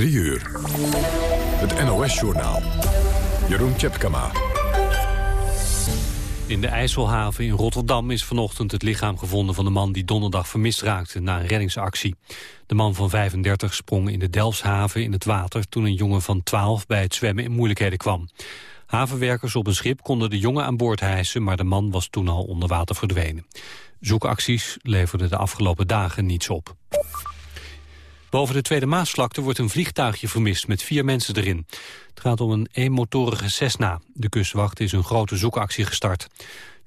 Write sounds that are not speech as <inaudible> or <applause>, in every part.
3 uur. Het NOS-journaal. Jeroen Tjepkama. In de IJsselhaven in Rotterdam is vanochtend het lichaam gevonden van de man die donderdag vermist raakte na een reddingsactie. De man van 35 sprong in de Delfshaven in het water toen een jongen van 12 bij het zwemmen in moeilijkheden kwam. Havenwerkers op een schip konden de jongen aan boord hijsen, maar de man was toen al onder water verdwenen. Zoekacties leverden de afgelopen dagen niets op. Boven de Tweede Maasvlakte wordt een vliegtuigje vermist met vier mensen erin. Het gaat om een eenmotorige Cessna. De kustwacht is een grote zoekactie gestart.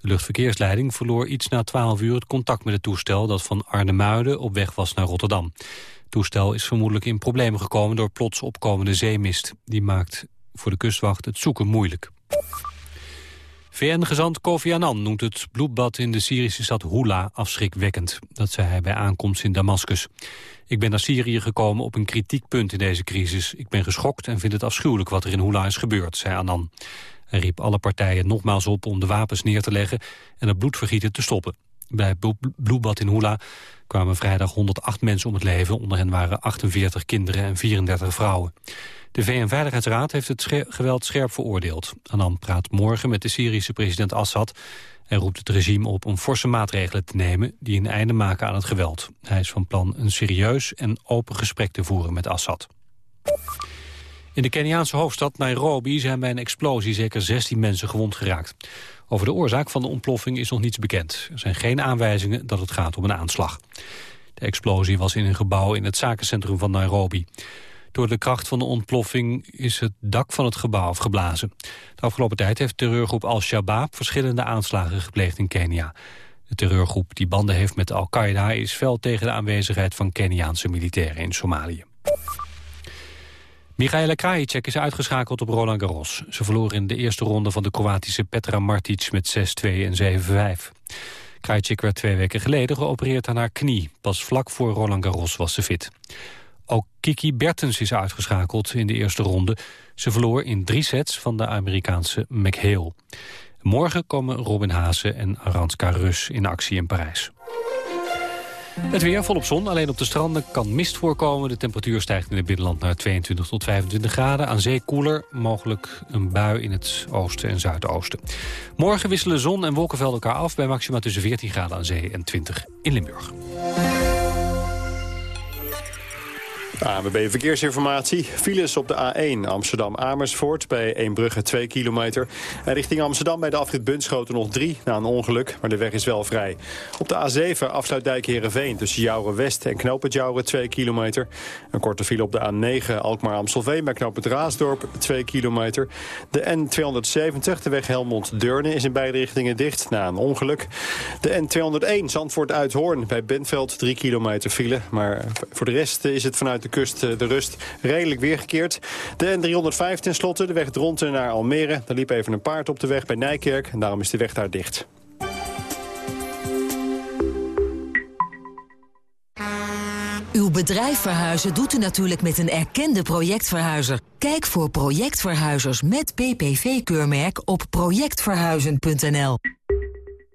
De luchtverkeersleiding verloor iets na 12 uur het contact met het toestel... dat van Arnhemuiden op weg was naar Rotterdam. Het toestel is vermoedelijk in problemen gekomen door plots opkomende zeemist. Die maakt voor de kustwacht het zoeken moeilijk. VN-gezant Kofi Annan noemt het bloedbad in de Syrische stad Hula afschrikwekkend. Dat zei hij bij aankomst in Damascus. Ik ben naar Syrië gekomen op een kritiek punt in deze crisis. Ik ben geschokt en vind het afschuwelijk wat er in Hula is gebeurd, zei Annan. Hij riep alle partijen nogmaals op om de wapens neer te leggen en het bloedvergieten te stoppen. Bij bloedbad in Hula kwamen vrijdag 108 mensen om het leven. Onder hen waren 48 kinderen en 34 vrouwen. De VN-veiligheidsraad heeft het geweld scherp veroordeeld. Annan praat morgen met de Syrische president Assad... en roept het regime op om forse maatregelen te nemen... die een einde maken aan het geweld. Hij is van plan een serieus en open gesprek te voeren met Assad. In de Keniaanse hoofdstad Nairobi zijn bij een explosie zeker 16 mensen gewond geraakt. Over de oorzaak van de ontploffing is nog niets bekend. Er zijn geen aanwijzingen dat het gaat om een aanslag. De explosie was in een gebouw in het zakencentrum van Nairobi. Door de kracht van de ontploffing is het dak van het gebouw afgeblazen. De afgelopen tijd heeft terreurgroep Al-Shabaab verschillende aanslagen gepleegd in Kenia. De terreurgroep die banden heeft met Al-Qaeda is fel tegen de aanwezigheid van Keniaanse militairen in Somalië. Michaela Krajicek is uitgeschakeld op Roland Garros. Ze verloor in de eerste ronde van de Kroatische Petra Martic met 6-2 en 7-5. Krajicek werd twee weken geleden geopereerd aan haar knie. Pas vlak voor Roland Garros was ze fit. Ook Kiki Bertens is uitgeschakeld in de eerste ronde. Ze verloor in drie sets van de Amerikaanse McHale. Morgen komen Robin Haase en Aranska Rus in actie in Parijs. Het weer volop zon, alleen op de stranden kan mist voorkomen. De temperatuur stijgt in het binnenland naar 22 tot 25 graden. Aan zee koeler, mogelijk een bui in het oosten en zuidoosten. Morgen wisselen zon en wolkenvelden elkaar af... bij maxima tussen 14 graden aan zee en 20 in Limburg. ANWB Verkeersinformatie. Files op de A1 Amsterdam-Amersfoort bij Eembrugge 2 kilometer. En richting Amsterdam bij de afrit Bunschoten nog 3 na een ongeluk, maar de weg is wel vrij. Op de A7 afsluitdijk Heerenveen tussen Jouren West en Knoopend Jouren 2 kilometer. Een korte file op de A9 Alkmaar-Amstelveen bij Knoopend Raasdorp 2 kilometer. De N270, de weg Helmond-Deurne, is in beide richtingen dicht na een ongeluk. De N201 Zandvoort-Uithoorn bij Bentveld 3 kilometer file. Maar voor de rest is het vanuit de kust eh, de rust redelijk weergekeerd. De N305 tenslotte, de weg Dronten naar Almere. Daar liep even een paard op de weg bij Nijkerk en daarom is de weg daar dicht. Uw bedrijf verhuizen doet u natuurlijk met een erkende projectverhuizer. Kijk voor projectverhuizers met PPV-keurmerk op projectverhuizen.nl.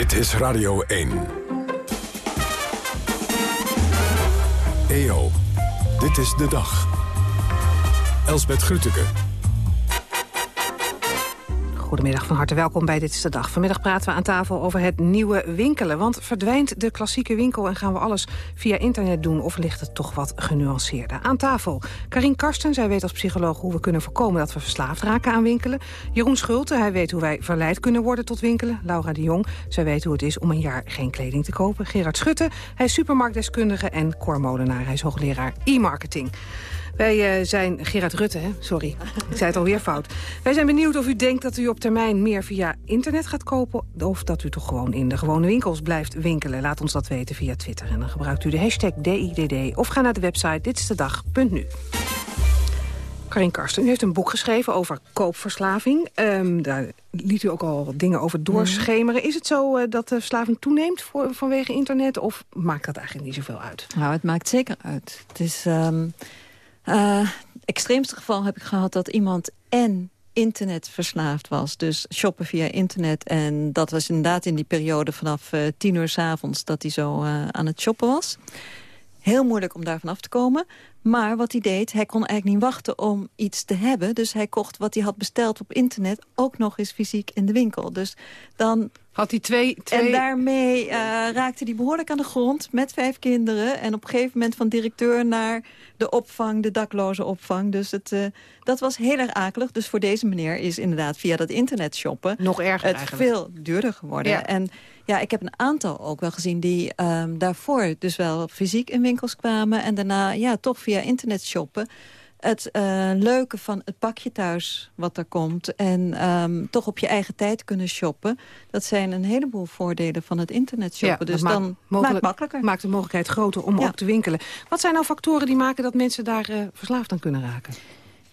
Dit is Radio 1. EO, dit is de dag. Elsbeth Grütke. Goedemiddag, van harte welkom bij Dit is de Dag. Vanmiddag praten we aan tafel over het nieuwe winkelen. Want verdwijnt de klassieke winkel en gaan we alles via internet doen... of ligt het toch wat genuanceerder? Aan tafel Karin Karsten, zij weet als psycholoog hoe we kunnen voorkomen... dat we verslaafd raken aan winkelen. Jeroen Schulte, hij weet hoe wij verleid kunnen worden tot winkelen. Laura de Jong, zij weet hoe het is om een jaar geen kleding te kopen. Gerard Schutte, hij is supermarktdeskundige. En Cor Molenaar, hij is hoogleraar e-marketing. Wij uh, zijn Gerard Rutte, hè? sorry. Ik zei het alweer fout. Wij zijn benieuwd of u denkt dat u op termijn meer via internet gaat kopen... of dat u toch gewoon in de gewone winkels blijft winkelen. Laat ons dat weten via Twitter. En dan gebruikt u de hashtag DIDD of ga naar de website ditstedag.nu. Karin Karsten, u heeft een boek geschreven over koopverslaving. Um, daar liet u ook al dingen over doorschemeren. Is het zo uh, dat de verslaving toeneemt vanwege internet... of maakt dat eigenlijk niet zoveel uit? Nou, het maakt zeker uit. Het is... Um, uh, extreemste geval heb ik gehad dat iemand en internet verslaafd was. Dus shoppen via internet. En dat was inderdaad in die periode vanaf uh, tien uur s avonds... dat hij zo uh, aan het shoppen was. Heel moeilijk om daarvan af te komen. Maar wat hij deed, hij kon eigenlijk niet wachten om iets te hebben. Dus hij kocht wat hij had besteld op internet ook nog eens fysiek in de winkel. Dus dan... Had hij twee... twee... En daarmee uh, raakte hij behoorlijk aan de grond met vijf kinderen. En op een gegeven moment van directeur naar de opvang, de dakloze opvang. Dus het, uh, dat was heel erg akelig. Dus voor deze meneer is inderdaad via dat internet shoppen... Nog erger het eigenlijk. veel duurder geworden. Ja. En ja, ik heb een aantal ook wel gezien die um, daarvoor dus wel fysiek in winkels kwamen... en daarna ja, toch via internet shoppen. Het uh, leuke van het pakje thuis wat er komt... en um, toch op je eigen tijd kunnen shoppen... dat zijn een heleboel voordelen van het internet shoppen. Ja, dus maakt dan maakt makkelijker. Maakt de mogelijkheid groter om Ja. ook te winkelen. Wat zijn nou factoren die maken dat mensen daar uh, verslaafd aan kunnen raken?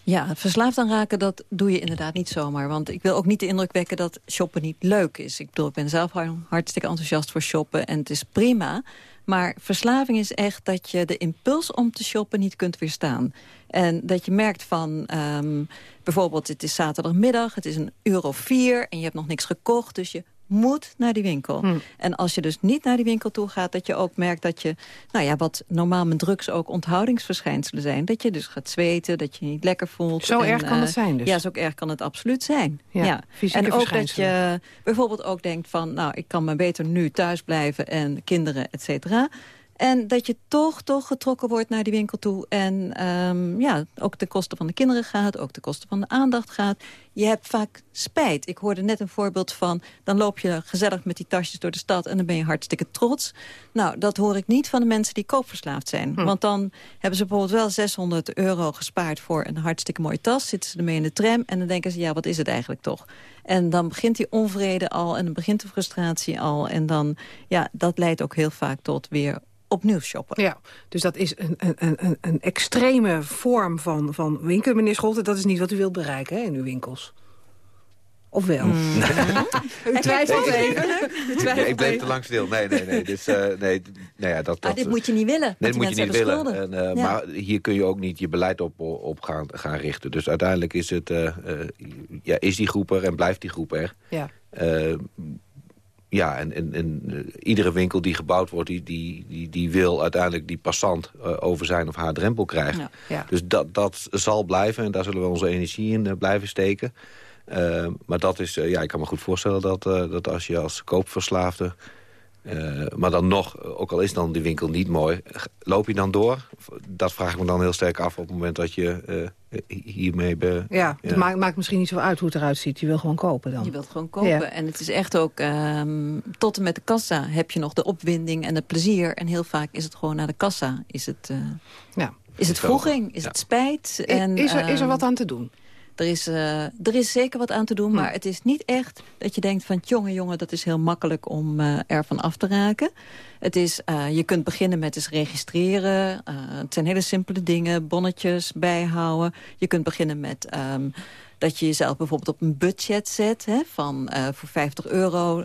Ja, verslaafd aan raken, dat doe je inderdaad niet zomaar. Want ik wil ook niet de indruk wekken dat shoppen niet leuk is. Ik bedoel, ik ben zelf hartstikke enthousiast voor shoppen en het is prima. Maar verslaving is echt dat je de impuls om te shoppen niet kunt weerstaan. En dat je merkt van, um, bijvoorbeeld het is zaterdagmiddag, het is een euro vier en je hebt nog niks gekocht. Dus je moet naar die winkel. Hmm. En als je dus niet naar die winkel toe gaat... dat je ook merkt dat je, nou ja, wat normaal met drugs ook onthoudingsverschijnselen zijn... dat je dus gaat zweten, dat je je niet lekker voelt. Zo en, erg kan uh, het zijn dus? Ja, zo erg kan het absoluut zijn. Ja, ja. En ook dat je bijvoorbeeld ook denkt van... nou, ik kan maar beter nu thuis blijven en kinderen, et cetera... En dat je toch, toch getrokken wordt naar die winkel toe. En um, ja, ook ten koste van de kinderen gaat, ook ten koste van de aandacht gaat. Je hebt vaak spijt. Ik hoorde net een voorbeeld van... dan loop je gezellig met die tasjes door de stad en dan ben je hartstikke trots. Nou, dat hoor ik niet van de mensen die koopverslaafd zijn. Hm. Want dan hebben ze bijvoorbeeld wel 600 euro gespaard... voor een hartstikke mooie tas, zitten ze ermee in de tram... en dan denken ze, ja, wat is het eigenlijk toch? En dan begint die onvrede al en dan begint de frustratie al. En dan, ja, dat leidt ook heel vaak tot weer opnieuw shoppen. Ja, dus dat is een, een, een, een extreme vorm van, van winkelen, meneer Scholten. Dat is niet wat u wilt bereiken hè, in uw winkels. Of wel? Mm. <laughs> u twijfelt even. Nee, ik bleef te lang stil. Nee, nee, nee. Dus, uh, nee, nou ja, dat, dat, Ah, dit moet je niet willen. Nee, dat die moet je niet willen. En, uh, Ja. Maar hier kun je ook niet je beleid op, op gaan, gaan richten. Dus uiteindelijk is, het, uh, ja, is die groep er en blijft die groep er. Ja. Ja, en, en, en iedere winkel die gebouwd wordt... die, die, die, die wil uiteindelijk die passant over zijn of haar drempel krijgen. Ja. Ja. Dus dat, dat zal blijven en daar zullen we onze energie in blijven steken. Uh, maar dat is, ja, ik kan me goed voorstellen dat, dat als je als koopverslaafde... maar dan nog, ook al is dan die winkel niet mooi... loop je dan door? Dat vraag ik me dan heel sterk af op het moment dat je hiermee... Be, ja, het maakt, maakt misschien niet zo uit hoe het eruit ziet. Je wil gewoon kopen dan. Je wilt gewoon kopen. Ja. En het is echt ook, um, tot en met de kassa heb je nog de opwinding en het plezier. En heel vaak is het gewoon naar de kassa. Is het, ja. is het vroeging, is Ja. het spijt. En, is, er, is er ehm, wat aan te doen? Er is, uh, er is zeker wat aan te doen, Hm. maar het is niet echt dat je denkt van... jongen, jongen, dat is heel makkelijk om uh, ervan af te raken. Het is, uh, je kunt beginnen met eens registreren. Het zijn hele simpele dingen, bonnetjes bijhouden. Je kunt beginnen met... Um, dat je jezelf bijvoorbeeld op een budget zet... Hè, van voor 50 euro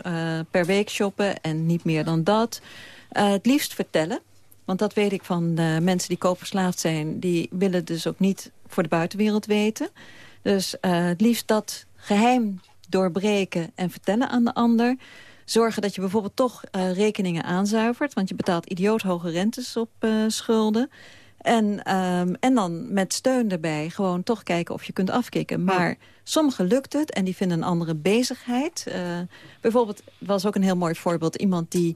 per week shoppen en niet meer dan dat. Het liefst vertellen. Want dat weet ik van mensen die koopverslaafd zijn... die willen dus ook niet voor de buitenwereld weten... Dus uh, het liefst dat geheim doorbreken en vertellen aan de ander. Zorgen dat je bijvoorbeeld toch uh, rekeningen aanzuivert. Want je betaalt idioot hoge rentes op uh, schulden. En, um, en dan met steun erbij gewoon toch kijken of je kunt afkicken. Maar ja. sommigen lukt het en die vinden een andere bezigheid. Uh, bijvoorbeeld was ook een heel mooi voorbeeld. Iemand die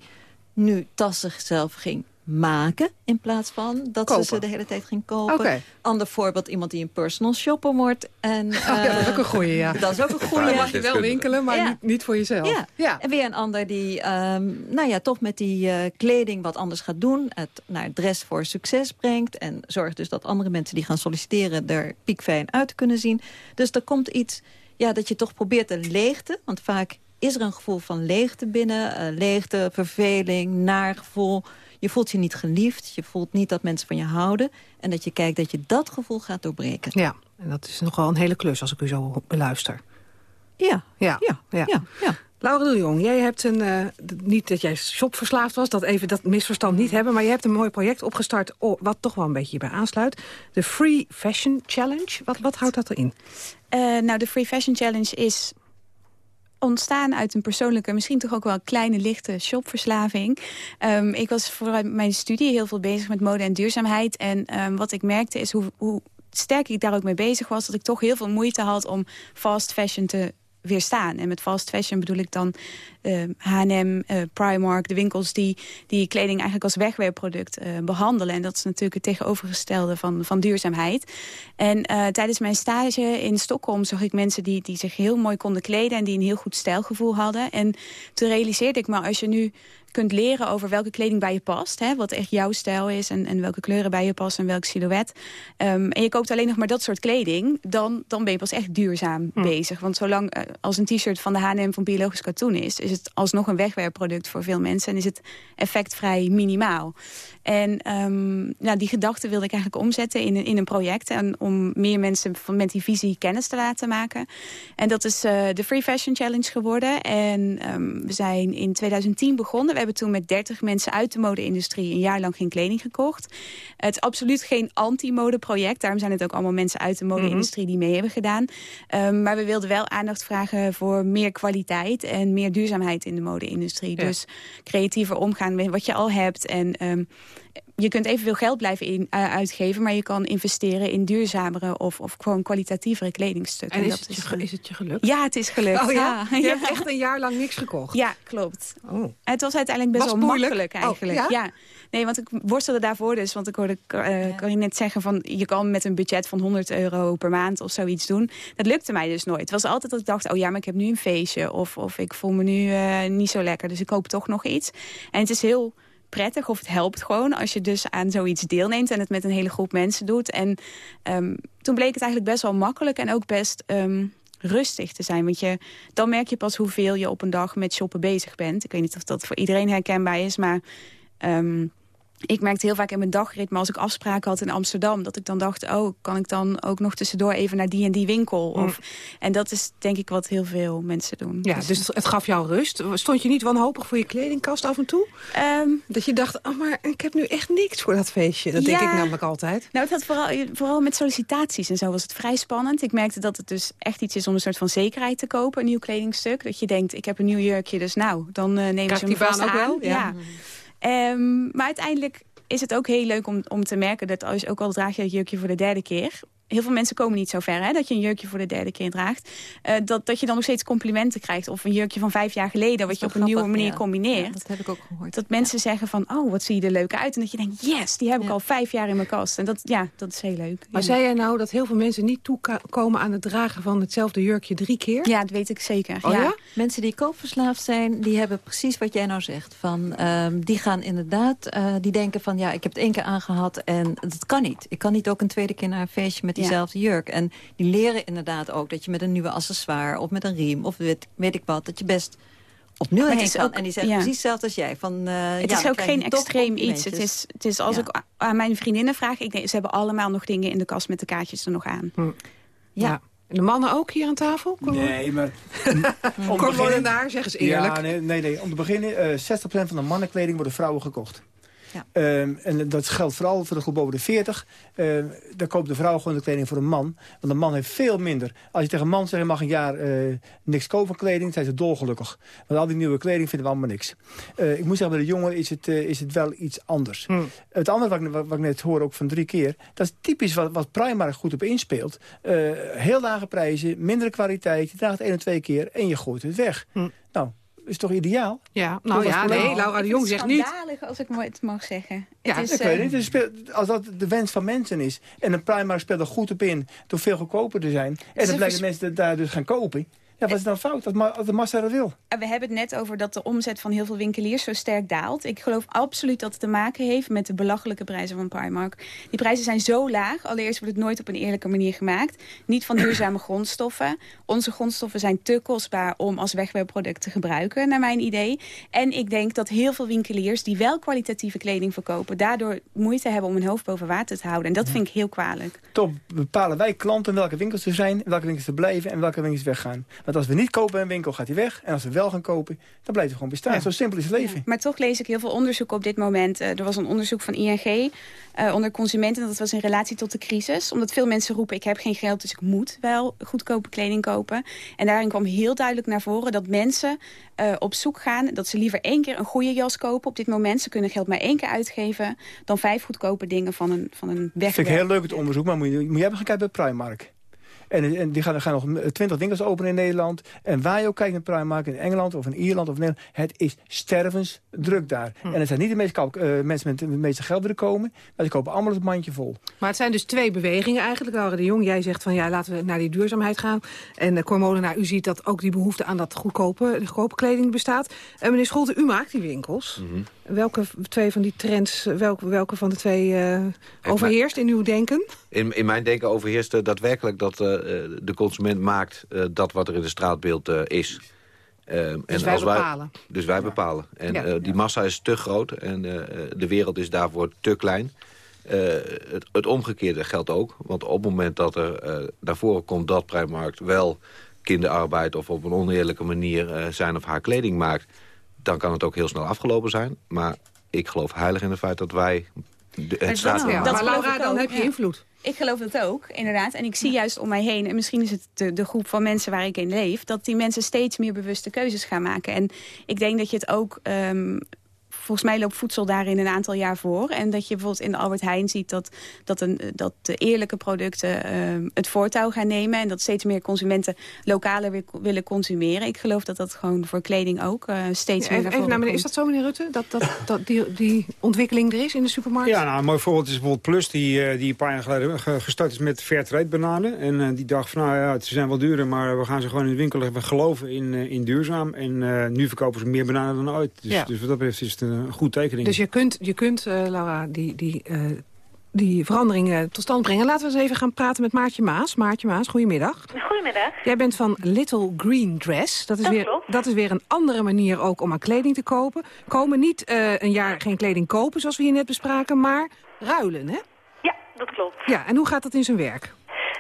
nu tassen zelf ging maken in plaats van dat kopen. ze ze de hele tijd ging kopen. Okay. Ander voorbeeld, iemand die een personal shopper wordt. En, uh, <laughs> oh, ja, dat is ook een goeie, ja. Dat is ook een goeie. Dan mag je wel winkelen, maar ja. niet, niet, voor jezelf. Ja. ja. En weer een ander die um, nou ja, toch met die uh, kleding wat anders gaat doen. Het naar dress voor succes brengt. En zorgt dus dat andere mensen die gaan solliciteren er piekfijn uit kunnen zien. Dus er komt iets ja, dat je toch probeert de leegte. Want vaak is er een gevoel van leegte binnen. Uh, leegte, verveling, naar gevoel. Je voelt je niet geliefd. Je voelt niet dat mensen van je houden. En dat je kijkt dat je dat gevoel gaat doorbreken. Ja, En dat is nogal een hele klus als ik u zo beluister. Ja, Ja, ja, ja. ja. Laura de Jong, jij hebt een, eh, niet dat jij shopverslaafd was, dat even dat misverstand niet hebben, maar je hebt een mooi project opgestart oh, wat toch wel een beetje hierbij aansluit. De Free Fashion Challenge. Wat, wat houdt dat erin? Eh, nou, de Free Fashion Challenge is ontstaan uit een persoonlijke, misschien toch ook wel kleine lichte shopverslaving. Ehm, ik was voor mijn studie heel veel bezig met mode en duurzaamheid. En ehm, wat ik merkte is hoe, hoe sterk ik daar ook mee bezig was... dat ik toch heel veel moeite had om fast fashion te weerstaan. En met fast fashion bedoel ik dan eh, H&M, eh, Primark, de winkels die, die kleding eigenlijk als wegwerpproduct eh, behandelen. En dat is natuurlijk het tegenovergestelde van, van duurzaamheid. En tijdens mijn stage in Stockholm zag ik mensen die, die zich heel mooi konden kleden en die een heel goed stijlgevoel hadden. En toen realiseerde ik me, als je nu kunt leren over welke kleding bij je past. Hè, wat echt jouw stijl is en, en welke kleuren bij je passen en welk silhouet. Ehm, en je koopt alleen nog maar dat soort kleding. Dan, dan ben je pas echt duurzaam bezig. Want zolang eh, als een t-shirt van de H&M van biologisch katoen is... is het alsnog een wegwerpproduct voor veel mensen. En is het effect vrij minimaal. En nou, die gedachte wilde ik eigenlijk omzetten in een, in een project. En om meer mensen van, met die visie kennis te laten maken. En dat is eh, de Free Fashion Challenge geworden. En ehm, we zijn in 2010 begonnen. We hebben toen met 30 mensen uit de mode-industrie... een jaar lang geen kleding gekocht. Het is absoluut geen anti-mode-project. Daarom zijn het ook allemaal mensen uit de mode-industrie... die mee hebben gedaan. Ehm, maar we wilden wel aandacht vragen voor meer kwaliteit... en meer duurzaamheid in de mode-industrie. Ja. Dus creatiever omgaan met wat je al hebt... en ehm, je kunt evenveel geld blijven in, uh, uitgeven... maar je kan investeren in duurzamere of, of gewoon kwalitatievere kledingstukken. En is, dat het, je, eh, is het je gelukt? Ja, het is gelukt. Oh ja? <laughs> Je ja. hebt echt een jaar lang niks gekocht? Ja, klopt. Oh. Het was uiteindelijk best wel moeilijk? makkelijk Oh, eigenlijk. ja? ja? Nee, want ik worstelde daarvoor dus. Want ik hoorde uh, kan je net zeggen van... je kan met een budget van 100 euro per maand of zoiets doen. Dat lukte mij dus nooit. Het was altijd dat ik dacht... oh ja, maar ik heb nu een feestje. Of, of ik voel me nu uh, niet zo lekker. Dus ik koop toch nog iets. En het is heel prettig of het helpt gewoon als je dus aan zoiets deelneemt en het met een hele groep mensen doet. En um, toen bleek het eigenlijk best wel makkelijk en ook best um, rustig te zijn. Want je, dan merk je pas hoeveel je op een dag met shoppen bezig bent. Ik weet niet of dat voor iedereen herkenbaar is, maar... Um, ik merkte heel vaak in mijn dagritme als ik afspraken had in Amsterdam... dat ik dan dacht, oh, kan ik dan ook nog tussendoor even naar die en die winkel? Mm. Of, en dat is denk ik wat heel veel mensen doen. Ja, dus, dus het gaf jou rust. Stond je niet wanhopig voor je kledingkast af en toe? Um, dat je dacht, oh, maar ik heb nu echt niks voor dat feestje. Dat ja, denk ik namelijk altijd. Nou, het had vooral, vooral met sollicitaties en zo was het vrij spannend. Ik merkte dat het dus echt iets is om een soort van zekerheid te kopen, een nieuw kledingstuk. Dat je denkt, ik heb een nieuw jurkje, dus nou, dan uh, nemen ze me die vast baan ook aan. wel? Ja. ja. Um, maar uiteindelijk is het ook heel leuk om, om te merken dat als ook al draag je dat jurkje voor de derde keer... Heel veel mensen komen niet zo ver, hè, dat je een jurkje voor de derde keer draagt. Uh, dat, dat je dan nog steeds complimenten krijgt. Of een jurkje van vijf jaar geleden, wat je op een nieuwe manier ja. combineert. Ja, dat heb ik ook gehoord. Dat mensen zeggen van, oh, wat zie je er leuk uit. En dat je denkt, yes, die heb ik al vijf jaar in mijn kast. En dat, ja, dat is heel leuk. Maar zei jij nou dat heel veel mensen niet toekomen aan het dragen van hetzelfde jurkje drie keer? Ja, dat weet ik zeker. Oh, ja? Mensen die koopverslaafd zijn, die hebben precies wat jij nou zegt. Van, um, die gaan inderdaad, uh, die denken van, ja, ik heb het één keer aangehad en dat kan niet. Ik kan niet ook een tweede keer naar een feestje met diezelfde jurk. En die leren inderdaad ook dat je met een nieuwe accessoire... of met een riem of weet, weet ik wat, dat je best opnieuw Maar het heen is kan. ook- en die zeggen ja. precies hetzelfde als jij. Van, uh, Het ja, is ook geen extreem iets. Het is, het is als Ja. ik aan mijn vriendinnen vraag... Ik denk, ze hebben allemaal nog dingen in de kast met de kaartjes er nog aan. Hm. Ja. En de mannen ook hier aan tafel? Kom, Nee, maar... <laughs> Kom gewoon naar, zeg eens eerlijk. Ja, nee, nee, nee. om te beginnen, uh, 60% van de mannenkleding wordt door vrouwen gekocht. Ja. Um, en dat geldt vooral voor de groep boven de 40. Uh, daar koopt de vrouw gewoon de kleding voor een man. Want een man heeft veel minder. Als je tegen een man zegt, je mag een jaar uh, niks kopen van kleding, zijn ze dolgelukkig. Want al die nieuwe kleding vinden we allemaal niks. Uh, ik moet zeggen, bij de jongeren is het, is het wel iets anders. Hm. Het andere wat ik, wat, wat ik net hoor, ook van drie keer... dat is typisch wat, wat Primark goed op inspeelt. heel lage prijzen, mindere kwaliteit. Je draagt één of twee keer en je gooit het weg. Hm. Nou, is toch ideaal? Ja, nou ja, nee, Laura de Jong zegt niet. Schandalig, als ik het mag zeggen. Ja, het is, Ik uh, weet niet, het speelt, als dat de wens van mensen is. En een Primark speelt er goed op in door veel goedkoper te zijn. En dan blijken mensen daar dus gaan kopen. Ja, wat is dan fout als de massa dat wil? We hebben het net over dat de omzet van heel veel winkeliers zo sterk daalt. Ik geloof absoluut dat het te maken heeft met de belachelijke prijzen van Primark. Die prijzen zijn zo laag. Allereerst wordt het nooit op een eerlijke manier gemaakt. Niet van duurzame grondstoffen. Onze grondstoffen zijn te kostbaar om als wegwerpproduct te gebruiken, naar mijn idee. En ik denk dat heel veel winkeliers die wel kwalitatieve kleding verkopen... daardoor moeite hebben om hun hoofd boven water te houden. En dat vind ik heel kwalijk. Toch bepalen wij klanten welke winkels er zijn, welke winkels er blijven en welke winkels weggaan. Want als we niet kopen in een winkel, gaat hij weg. En als we wel gaan kopen, dan blijft hij gewoon bestaan. Zo simpel is het leven. Maar toch lees ik heel veel onderzoek op dit moment. Uh, er was een onderzoek van ING uh, eh, onder consumenten. Dat was in relatie tot de crisis. Omdat veel mensen roepen, ik heb geen geld, dus ik moet wel goedkope kleding kopen. En daarin kwam heel duidelijk naar voren dat mensen uh, op zoek gaan... dat ze liever één keer een goede jas kopen op dit moment. Ze kunnen geld maar één keer uitgeven... dan vijf goedkope dingen van een, van een wegwerp. Vind ik heel leuk het onderzoek, maar moet je, moet je even gaan kijken bij Primark. En, en die gaan, gaan nog twintig winkels openen in Nederland. En waar je ook kijkt naar Primark in Engeland of in Ierland of Nederland. Het is stervensdruk daar. Hm. En het zijn niet de meeste, uh, mensen met het meeste geld willen komen. Maar ze kopen allemaal het mandje vol. Maar het zijn dus twee bewegingen eigenlijk. Laura de Jong, jij zegt van ja, laten we naar die duurzaamheid gaan. En uh, Cor Molenaar, u ziet dat ook die behoefte aan dat goedkope, goedkope kleding bestaat. En meneer Scholte, u maakt die winkels. Mhm. Welke twee van die trends, welke, welke van de twee uh, overheerst in uw denken? In, in mijn denken overheerst daadwerkelijk dat uh, de consument maakt uh, dat wat er in het straatbeeld is. dus en wij als bepalen. Wij, dus wij bepalen. En ja. die massa is te groot en de wereld is daarvoor te klein. Het, het, omgekeerde geldt ook. Want op het moment dat er naar voren komt dat Primark wel kinderarbeid... of op een oneerlijke manier zijn of haar kleding maakt dan kan het ook heel snel afgelopen zijn. Maar ik geloof heilig in het feit dat wij het staat ja. Maar Laura, dan heb je invloed. Ik geloof dat ook, inderdaad. En ik zie juist om mij heen, en misschien is het de, de, groep van mensen waar ik in leef... dat die mensen steeds meer bewuste keuzes gaan maken. En ik denk dat je het ook um, volgens mij loopt voedsel daarin een aantal jaar voor. En dat je bijvoorbeeld in de Albert Heijn ziet dat, dat, een, dat de eerlijke producten uh, het voortouw gaan nemen. En dat steeds meer consumenten lokaler weer willen consumeren. Ik geloof dat dat gewoon voor kleding ook uh, steeds meer Even naar meneer, Is dat zo, meneer Rutte? Dat, dat, dat die, die ontwikkeling er is in de supermarkt? Ja, nou, een mooi voorbeeld is bijvoorbeeld Plus, die, uh, die een paar jaar geleden gestart is met Fairtrade bananen. En uh, die dacht van, nou ja, ze zijn wel duurder, maar we gaan ze gewoon in de winkel leggen. We geloven in, in duurzaam. En nu verkopen ze meer bananen dan ooit. Dus, ja. dus wat dat betreft is het een een goed tekening. Dus je kunt, je kunt uh, Laura, die, die, uh, die veranderingen tot stand brengen. Laten we eens even gaan praten met Maartje Maas. Maartje Maas, goedemiddag. Goedemiddag. Jij bent van Little Green Dress. Dat is, dat weer, klopt. dat is weer een andere manier ook om aan kleding te kopen. Komen niet uh, een jaar geen kleding kopen, zoals we hier net bespraken, maar ruilen, hè? Ja, dat klopt. Ja, en hoe gaat dat in zijn werk?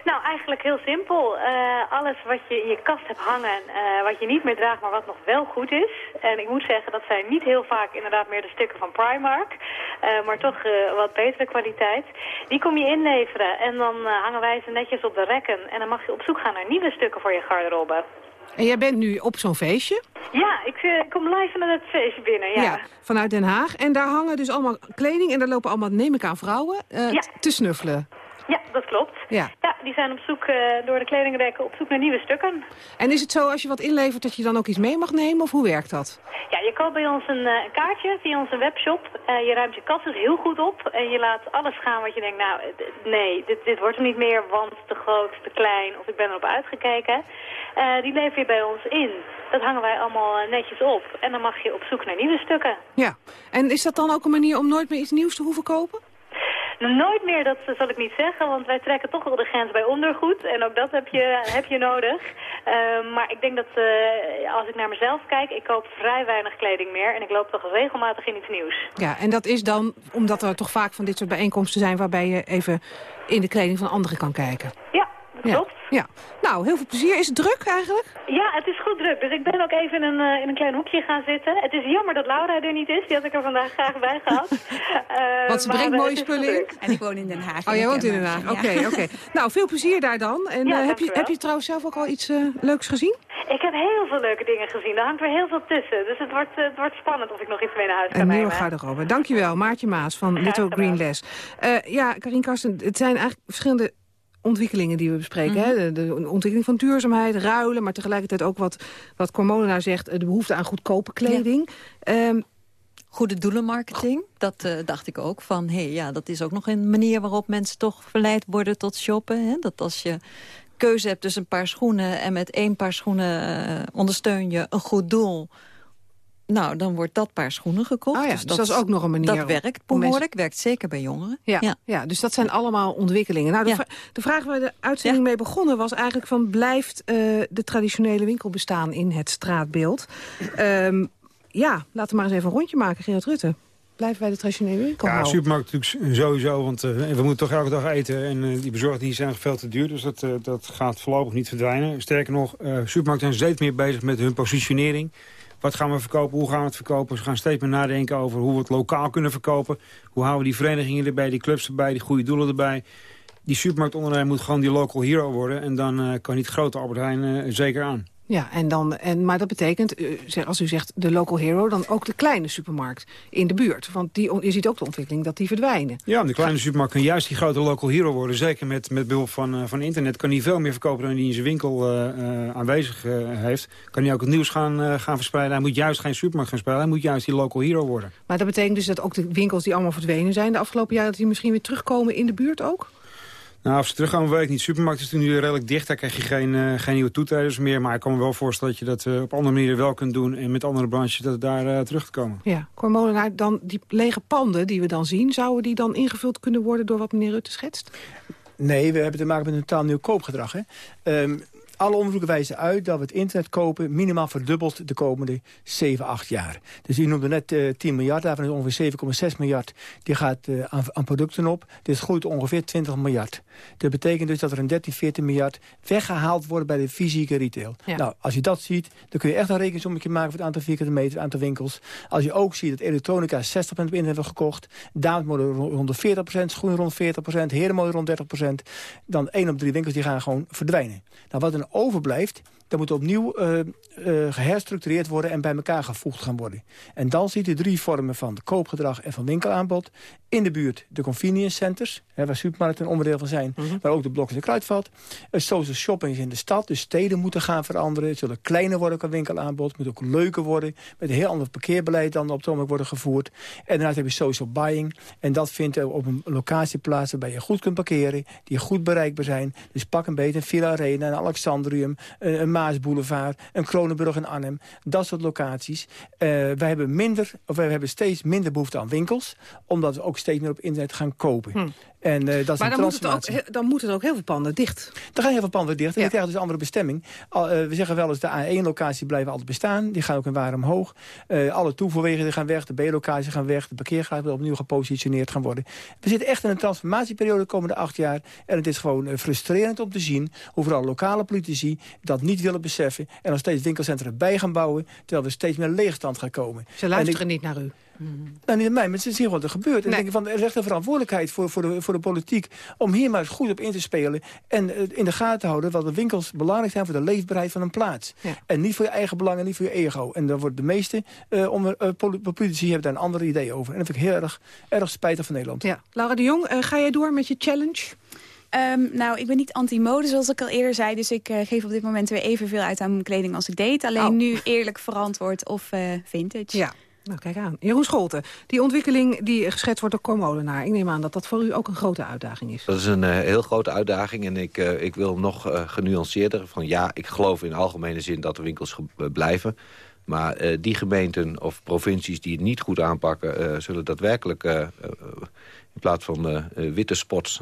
Nou, eigenlijk heel simpel. Uh, alles wat je in je kast hebt hangen, uh, wat je niet meer draagt, maar wat nog wel goed is. En ik moet zeggen, dat zijn niet heel vaak inderdaad meer de stukken van Primark. Uh, maar toch wat betere kwaliteit. Die kom je inleveren en dan hangen wij ze netjes op de rekken. En dan mag je op zoek gaan naar nieuwe stukken voor je garderobe. En jij bent nu op zo'n feestje? Ja, ik, ik kom live naar het feestje binnen, ja. ja. Vanuit Den Haag. En daar hangen dus allemaal kleding en daar lopen allemaal, neem ik aan, vrouwen ja. te snuffelen. Ja, dat klopt. Ja. ja die zijn op zoek uh, door de kledingrekken op zoek naar nieuwe stukken. En is het zo als je wat inlevert dat je dan ook iets mee mag nemen of hoe werkt dat? Ja, je koopt bij ons een, uh, een kaartje via onze webshop. Uh, je ruimt je kast dus heel goed op en je laat alles gaan wat je denkt, nou nee, dit, dit wordt er niet meer, want te groot, te klein of ik ben erop uitgekeken. die lever je bij ons in. Dat hangen wij allemaal netjes op en dan mag je op zoek naar nieuwe stukken. Ja, en is dat dan ook een manier om nooit meer iets nieuws te hoeven kopen? Nooit meer, dat zal ik niet zeggen, want wij trekken toch wel de grens bij ondergoed. En ook dat heb je, heb je nodig. Uh, maar ik denk dat uh, als ik naar mezelf kijk, ik koop vrij weinig kleding meer. En ik loop toch regelmatig in iets nieuws. Ja, en dat is dan omdat er toch vaak van dit soort bijeenkomsten zijn... waarbij je even in de kleding van anderen kan kijken. Ja, klopt. Ja. Nou, heel veel plezier. Is het druk eigenlijk? Ja, het is goed druk. Dus ik ben ook even in een, uh, in een klein hoekje gaan zitten. Het is jammer dat Laura er niet is. Die had ik er vandaag graag bij gehad. <laughs> uh, Want ze brengt mooie spullen in. En ik woon in Den Haag. Oh, jij woont in Den Haag. Oké, oké. Okay. <laughs> nou, veel plezier daar dan. En ja, uh, heb, je, heb je trouwens zelf ook al iets leuks gezien? Ik heb heel veel leuke dingen gezien. Er hangt weer heel veel tussen. Dus het wordt, het wordt spannend of ik nog iets mee naar huis kan een nemen. Een nieuwe garderobe. Dankjewel, Maartje Maas van Little Green Les. ja, Karin Karsten, het zijn eigenlijk verschillende ontwikkelingen die we bespreken. Mm -hmm. hè? De, de, ontwikkeling van duurzaamheid, ruilen... maar tegelijkertijd ook wat, wat Cormolenaar zegt... de behoefte aan goedkope kleding. Ja. Um, Goede doelenmarketing, dat uh, dacht ik ook. Van, hey, ja, dat is ook nog een manier waarop mensen toch verleid worden tot shoppen. Hè? Dat als je keuze hebt tussen een paar schoenen... en met één paar schoenen ondersteun je een goed doel... Nou, dan wordt dat paar schoenen gekocht. Oh ja, dus, dat, is ook nog een manier. Dat werkt behoorlijk, werkt zeker bij jongeren. Ja, ja. dus dat zijn allemaal ontwikkelingen. Nou, de, de vraag waar de uitzending mee begonnen was eigenlijk van... blijft uh, de traditionele winkel bestaan in het straatbeeld? Um, <clears throat> ja, laten we maar eens even een rondje maken, Gerard Rutte blijven wij de traditionele winkel ja, supermarkt natuurlijk sowieso, want uh, we moeten toch elke dag eten. En uh, die bezorgdheden zijn veel te duur, dus dat, uh, dat gaat voorlopig niet verdwijnen. Sterker nog, supermarkten zijn steeds meer bezig met hun positionering. Wat gaan we verkopen? Hoe gaan we het verkopen? Ze gaan steeds meer nadenken over hoe we het lokaal kunnen verkopen. Hoe houden we die verenigingen erbij, die clubs erbij, die goede doelen erbij. Die supermarktondernemer moet gewoon die local hero worden. En dan kan niet grote Albert Heijn zeker aan. Ja, en dan, en, maar dat betekent, als u zegt de local hero... dan ook de kleine supermarkt in de buurt. Want die, je ziet ook de ontwikkeling dat die verdwijnen. Ja, de kleine supermarkt kan juist die grote local hero worden. Zeker met, met behulp van, uh, van internet kan hij veel meer verkopen... dan die in zijn winkel uh, uh, aanwezig heeft. Kan hij ook het nieuws gaan, gaan verspreiden. Hij moet juist geen supermarkt gaan spelen. Hij moet juist die local hero worden. Maar dat betekent dus dat ook de winkels die allemaal verdwenen zijn... de afgelopen jaren, dat die misschien weer terugkomen in de buurt ook? Nou, of ze terug gaan, weet ik niet. Supermarkt is nu redelijk dicht. Daar krijg je geen, uh, geen nieuwe toetreders meer. Maar ik kan me wel voorstellen dat je dat uh, op andere manieren wel kunt doen. En met andere branches dat het daar uh, terug te komen. Ja, Cor dan die lege panden die we dan zien... zouden die dan ingevuld kunnen worden door wat meneer Rutte schetst? Nee, we hebben te maken met een totaal nieuw koopgedrag. Hè? Um, alle onderzoeken wijzen uit dat we het internet kopen minimaal verdubbelt de komende 7, 8 jaar. Dus u noemde net uh, 10 miljard, daarvan is ongeveer 7,6 miljard die gaat uh, aan, aan, producten op. Dit groeit ongeveer 20 miljard. Dat betekent dus dat er een 13, 14 miljard weggehaald wordt bij de fysieke retail. Ja. Nou, als je dat ziet, dan kun je echt een rekensommetje maken voor het aantal vierkante meter, het aantal winkels. Als je ook ziet dat elektronica 60% op internet hebben gekocht, damesmode rond de 40%, schoenen rond 40%, herenmode rond 30%, dan 1 op 3 winkels die gaan gewoon verdwijnen. Nou, wat een overblijft, dat moet opnieuw uh, uh, geherstructureerd worden en bij elkaar gevoegd gaan worden. En dan ziet u drie vormen van koopgedrag en van winkelaanbod. In de buurt de convenience centers, hè, waar supermarkten een onderdeel van zijn, mm -hmm. maar ook de blokken en kruidvat. Uh, social shopping is in de stad, dus steden moeten gaan veranderen. Het zullen kleiner worden qua winkelaanbod, het moet ook leuker worden. Met een heel ander parkeerbeleid dan op het moment worden gevoerd. En daarnaast heb je social buying. En dat vindt op een locatie plaats waarbij je goed kunt parkeren, die goed bereikbaar zijn. Dus pak een beetje een Villa Arena, een Alexandrium, een Maasboulevard, een Kronenburg in Arnhem. Dat soort locaties. Uh, wij, hebben minder, of wij hebben steeds minder behoefte aan winkels. Omdat we ook steeds meer op internet gaan kopen. Hm. En, uh, dat is maar dan moet, het ook, dan moeten er ook heel veel panden dicht. Er gaan heel veel panden dicht. En ja. die krijgen dus een andere bestemming. Al, uh, we zeggen wel eens, de A1-locaties blijven altijd bestaan. Die gaan ook in waar omhoog. Uh, alle toevoerwegen gaan weg. De B-locaties gaan weg. De parkeergraad wil opnieuw gepositioneerd gaan worden. We zitten echt in een transformatieperiode de komende acht jaar. En het is gewoon frustrerend om te zien... hoe vooral lokale politici dat niet willen beseffen... en nog steeds winkelcentra bij gaan bouwen... terwijl er steeds meer leegstand gaat komen. Ze luisteren ik, niet naar u. Nou, niet naar mij, maar ze zien wat er gebeurt. En nee. denk van, er is een verantwoordelijkheid voor, voor, de, voor de politiek... om hier maar eens goed op in te spelen... en uh, in de gaten houden wat de winkels belangrijk zijn... voor de leefbaarheid van een plaats. Ja. En niet voor je eigen belang en niet voor je ego. En daar wordt de meeste uh, onder, uh, politici hebben daar een ander idee over. En dat vind ik heel erg, erg spijtig van Nederland. Ja. Laura de Jong, ga jij door met je challenge? Um, nou, ik ben niet anti-mode, zoals ik al eerder zei. Dus ik uh, geef op dit moment weer evenveel uit aan mijn kleding als ik deed. Alleen oh. nu eerlijk verantwoord of uh, vintage. Ja. Nou, kijk aan. Jeroen Scholten, die ontwikkeling die geschetst wordt door Cor Molenaar... ik neem aan dat dat voor u ook een grote uitdaging is. Dat is een uh, heel grote uitdaging en ik, uh, ik wil nog uh, genuanceerder. Van ja, ik geloof in algemene zin dat de winkels blijven. Maar die gemeenten of provincies die het niet goed aanpakken... zullen daadwerkelijk in plaats van witte spots,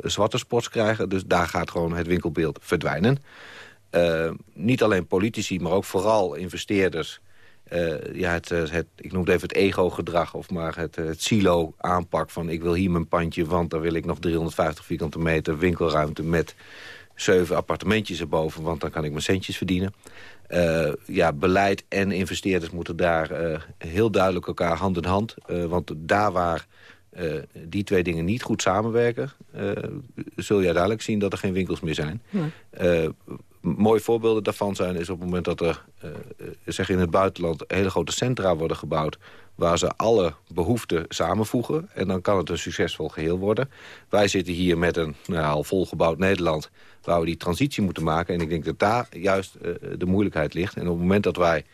zwarte spots krijgen. Dus daar gaat gewoon het winkelbeeld verdwijnen. niet alleen politici, maar ook vooral investeerders uh, ja, het, het, ik noem het even het ego-gedrag... of maar het, het silo-aanpak van ik wil hier mijn pandje... want dan wil ik nog 350 vierkante meter winkelruimte... met zeven appartementjes erboven, want dan kan ik mijn centjes verdienen. Uh, ja, beleid en investeerders moeten daar uh, heel duidelijk elkaar hand in hand. Uh, want daar waar die twee dingen niet goed samenwerken... zul je duidelijk zien dat er geen winkels meer zijn. Ja mooie voorbeelden daarvan zijn is op het moment dat er uh, zeg in het buitenland hele grote centra worden gebouwd waar ze alle behoeften samenvoegen. En dan kan het een succesvol geheel worden. Wij zitten hier met een nou, al volgebouwd Nederland waar we die transitie moeten maken. En ik denk dat daar juist uh, de moeilijkheid ligt. En op het moment dat wij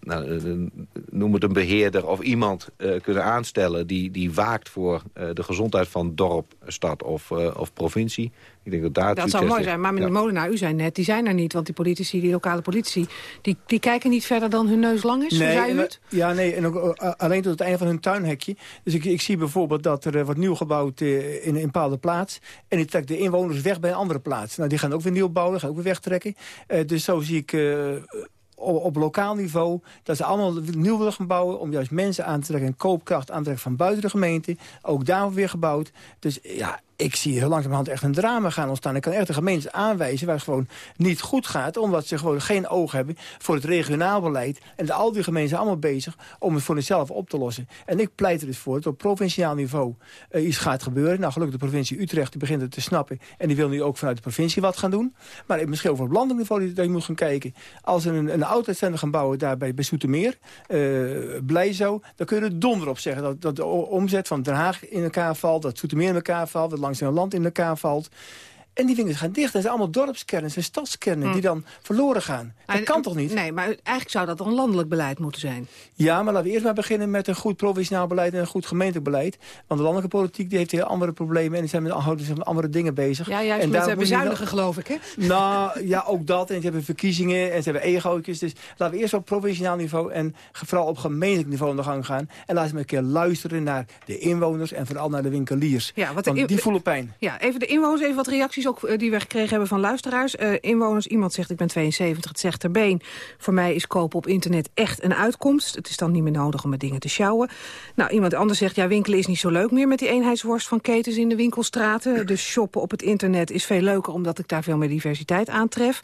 nou, noem het een beheerder of iemand uh, kunnen aanstellen... Die, die waakt voor uh, de gezondheid van dorp, stad of, of provincie. Ik denk dat daar dat zou mooi zijn, maar meneer ja. Molenaar, u zei net, die zijn er niet. Want die politici, die lokale politici, die, die kijken niet verder dan hun neus lang is. Nee, zei u het? Ja, nee, en ook alleen tot het einde van hun tuinhekje. Dus ik, ik zie bijvoorbeeld dat er wordt nieuw gebouwd in, in een bepaalde plaats. En die trekt de inwoners weg bij een andere plaats. Nou, die gaan ook weer nieuw bouwen, gaan ook weer wegtrekken. dus zo zie ik op, lokaal niveau... dat ze allemaal nieuw willen gaan bouwen... om juist mensen aan te trekken en koopkracht aan te trekken van buiten de gemeente. Ook daar weer gebouwd. Dus ja, ik zie heel langzamerhand echt een drama gaan ontstaan. Ik kan echt de gemeentes aanwijzen waar het gewoon niet goed gaat... omdat ze gewoon geen oog hebben voor het regionaal beleid. En al die gemeenten zijn allemaal bezig om het voor zichzelf op te lossen. En ik pleit er dus voor dat op provinciaal niveau uh, iets gaat gebeuren. Nou, gelukkig de provincie Utrecht die begint het te snappen... en die wil nu ook vanuit de provincie wat gaan doen. Maar misschien over op landelijk niveau dat je moet gaan kijken. Als ze een, een outletcentrum gaan bouwen daar bij, bij Soetermeer... Uh, blij zo, dan kun je er donder op zeggen... dat, dat de omzet van Den Haag in elkaar valt... dat Soetermeer in elkaar valt... Dat langs een land in elkaar valt. En die winkels gaan dicht. Dat zijn allemaal dorpskernen en stadskernen die dan verloren gaan. Dat kan toch niet? Nee, maar eigenlijk zou dat een landelijk beleid moeten zijn. Ja, maar laten we eerst maar beginnen met een goed provinciaal beleid en een goed gemeentelijk beleid. Want de landelijke politiek die heeft heel andere problemen en die zijn met, houden zich met andere dingen bezig. Ja, juist en met bezuinigen geloof ik, hè? <laughs> Nou, ja, ook dat. En ze hebben verkiezingen en ze hebben egootjes. Dus laten we eerst op provinciaal niveau en vooral op gemeentelijk niveau aan de gang gaan. En laten we een keer luisteren naar de inwoners en vooral naar de winkeliers. Ja, wat Want die voelen pijn. Ja, even de inwoners, even wat reacties ook eh, die we gekregen hebben van luisteraars. Uh, inwoners, iemand zegt ik ben 72, het zegt er been. Voor mij is kopen op internet echt een uitkomst. Het is dan niet meer nodig om met dingen te sjouwen. Nou, iemand anders zegt ja, winkelen is niet zo leuk meer met die eenheidsworst van ketens in de winkelstraten. Dus shoppen op het internet is veel leuker omdat ik daar veel meer diversiteit aantref.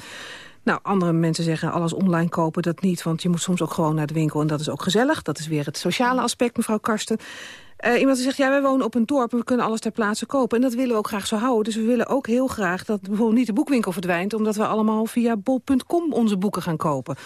Nou, andere mensen zeggen alles online kopen, dat niet. Want je moet soms ook gewoon naar de winkel en dat is ook gezellig. Dat is weer het sociale aspect, mevrouw Karsten. Uh, iemand zegt, ja, wij wonen op een dorp en we kunnen alles ter plaatse kopen. En dat willen we ook graag zo houden. Dus we willen ook heel graag dat bijvoorbeeld niet de boekwinkel verdwijnt... omdat we allemaal via bol.com onze boeken gaan kopen.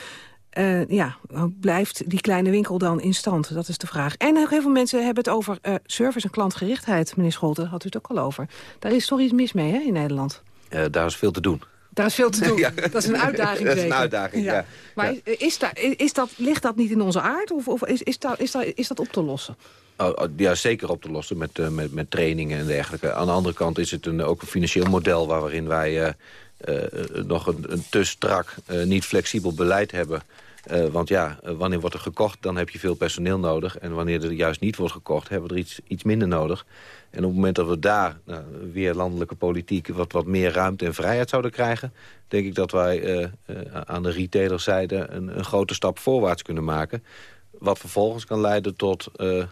Uh, ja, blijft die kleine winkel dan in stand? Dat is de vraag. En heel veel mensen hebben het over uh, service en klantgerichtheid. Meneer Scholten, had u het ook al over. Daar is toch iets mis mee hè, in Nederland? daar is veel te doen. Daar is veel te doen. <laughs> ja. Dat is een uitdaging. <laughs> dat is een uitdaging, ja. ja. Maar Is, daar, is dat, ligt dat niet in onze aard? Of, of is, is, dat, is, dat, is dat op te lossen? Oh, oh, ja, zeker op te lossen met, uh, met, met trainingen en dergelijke. Aan de andere kant is het een, ook een financieel model... waarin wij uh, uh, nog een, een, te strak, niet flexibel beleid hebben... want ja, wanneer wordt er gekocht, dan heb je veel personeel nodig. En wanneer er juist niet wordt gekocht, hebben we er iets, iets minder nodig. En op het moment dat we daar nou, weer landelijke politiek... Wat, wat meer ruimte en vrijheid zouden krijgen... denk ik dat wij aan de retailerzijde een, een grote stap voorwaarts kunnen maken... Wat vervolgens kan leiden tot uh, uh,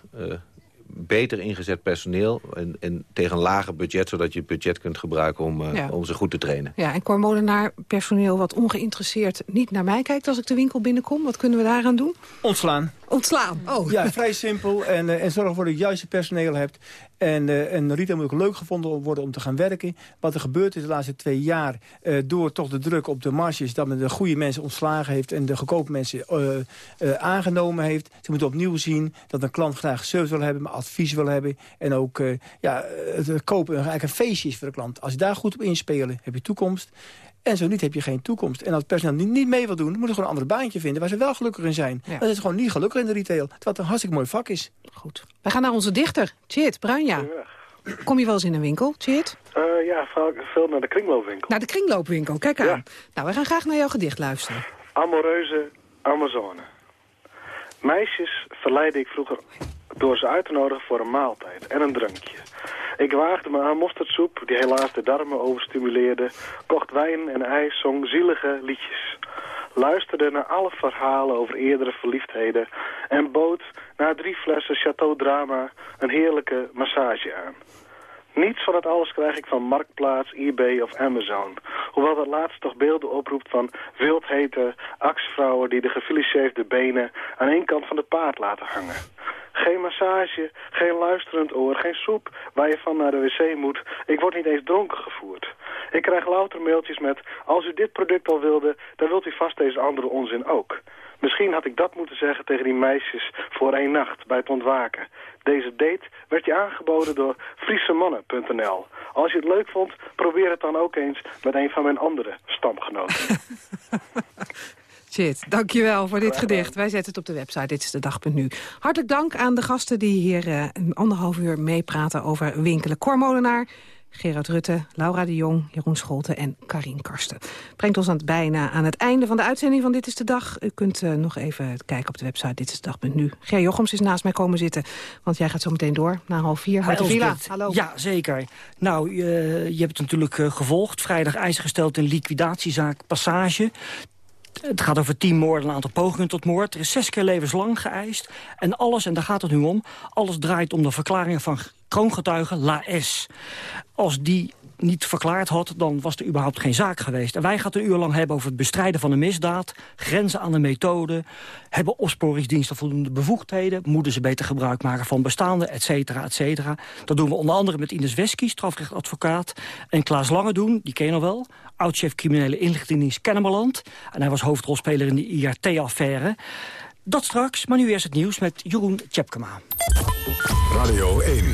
beter ingezet personeel... En, en, tegen een lager budget, zodat je het budget kunt gebruiken om, uh, om ze goed te trainen. Ja, en Cor personeel wat ongeïnteresseerd niet naar mij kijkt... als ik de winkel binnenkom, wat kunnen we daaraan doen? Ontslaan. Ontslaan, oh. Ja, vrij simpel. En, uh, en zorg ervoor dat je het juiste personeel hebt. En, uh, en Rita moet ook leuk gevonden worden om te gaan werken. Wat er gebeurd is de laatste twee jaar... Uh, door toch de druk op de marges... dat men de goede mensen ontslagen heeft... en de goedkope mensen aangenomen heeft. Ze moeten opnieuw zien dat een klant graag service wil hebben... maar advies wil hebben. En ook ja, het kopen eigenlijk een feestje is voor de klant. Als je daar goed op inspelen, heb je toekomst. En zo niet heb je geen toekomst. En als het personeel niet, niet mee wil doen, moet je gewoon een ander baantje vinden... waar ze wel gelukkig in zijn. Ja. Dat is gewoon niet gelukkig in de retail. Terwijl het een hartstikke mooi vak is. Goed. Wij gaan naar onze dichter, Tjeerd Bruinja. Kom je wel eens in een winkel, Tjeerd? Uh, ja, veel naar de kringloopwinkel. Naar de kringloopwinkel, kijk aan. Nou, we gaan graag naar jouw gedicht luisteren. Amoreuze Amazone. Meisjes verleidde ik vroeger door ze uit te nodigen voor een maaltijd en een drankje. Ik waagde me aan mosterdsoep, die helaas de darmen overstimuleerde, kocht wijn en ijs, zong zielige liedjes. Luisterde naar alle verhalen over eerdere verliefdheden en bood na drie flessen Chateau Drama een heerlijke massage aan. Niets van het alles krijg ik van Marktplaats, eBay of Amazon. Hoewel dat laatst toch beelden oproept van wildhete aksvrouwen... die de gefiliceerde benen aan één kant van het paard laten hangen. Geen massage, geen luisterend oor, geen soep waar je van naar de wc moet. Ik word niet eens dronken gevoerd. Ik krijg louter mailtjes met... als u dit product al wilde, dan wilt u vast deze andere onzin ook. Misschien had ik dat moeten zeggen tegen die meisjes voor één nacht bij het ontwaken. Deze date werd je aangeboden door friesemannen.nl. Als je het leuk vond, probeer het dan ook eens met een van mijn andere stamgenoten. <laughs> Shit, dankjewel voor dit gedicht. Wij zetten het op de website, dit is de dag.nu. Hartelijk dank aan de gasten die hier uh, een anderhalf uur meepraten over winkelen. Cor Molenaar, Gerard Rutte, Laura de Jong, Jeroen Scholten en Karin Karsten. Brengt ons aan het bijna aan het einde van de uitzending van Dit is de Dag. U kunt uh, nog even kijken op de website Dit is de Dag.nu. Ger Jochems is naast mij komen zitten, want jij gaat zo meteen door na half vier. Villa. Hallo. Ja, zeker. Nou, uh, je hebt het natuurlijk uh, gevolgd. Vrijdag eis gesteld in liquidatiezaak Passage. Het gaat over tien moorden, een aantal pogingen tot moord. Er is zes keer levenslang geëist. En alles, en daar gaat het nu om, alles draait om de verklaringen van La S. Als die niet verklaard had, dan was er überhaupt geen zaak geweest. En wij gaan het een uur lang hebben over het bestrijden van de misdaad... grenzen aan de methode, hebben opsporingsdiensten voldoende bevoegdheden... moeten ze beter gebruik maken van bestaande, et cetera, et cetera. Dat doen we onder andere met Ines Wesky, strafrechtadvocaat... en Klaas Langedoen, die ken je nog wel... oud-chef criminele inlichtingendienst Kennemerland... en hij was hoofdrolspeler in de IRT-affaire... Dat straks, maar nu eerst het nieuws met Jeroen Tjepkema. Radio 1,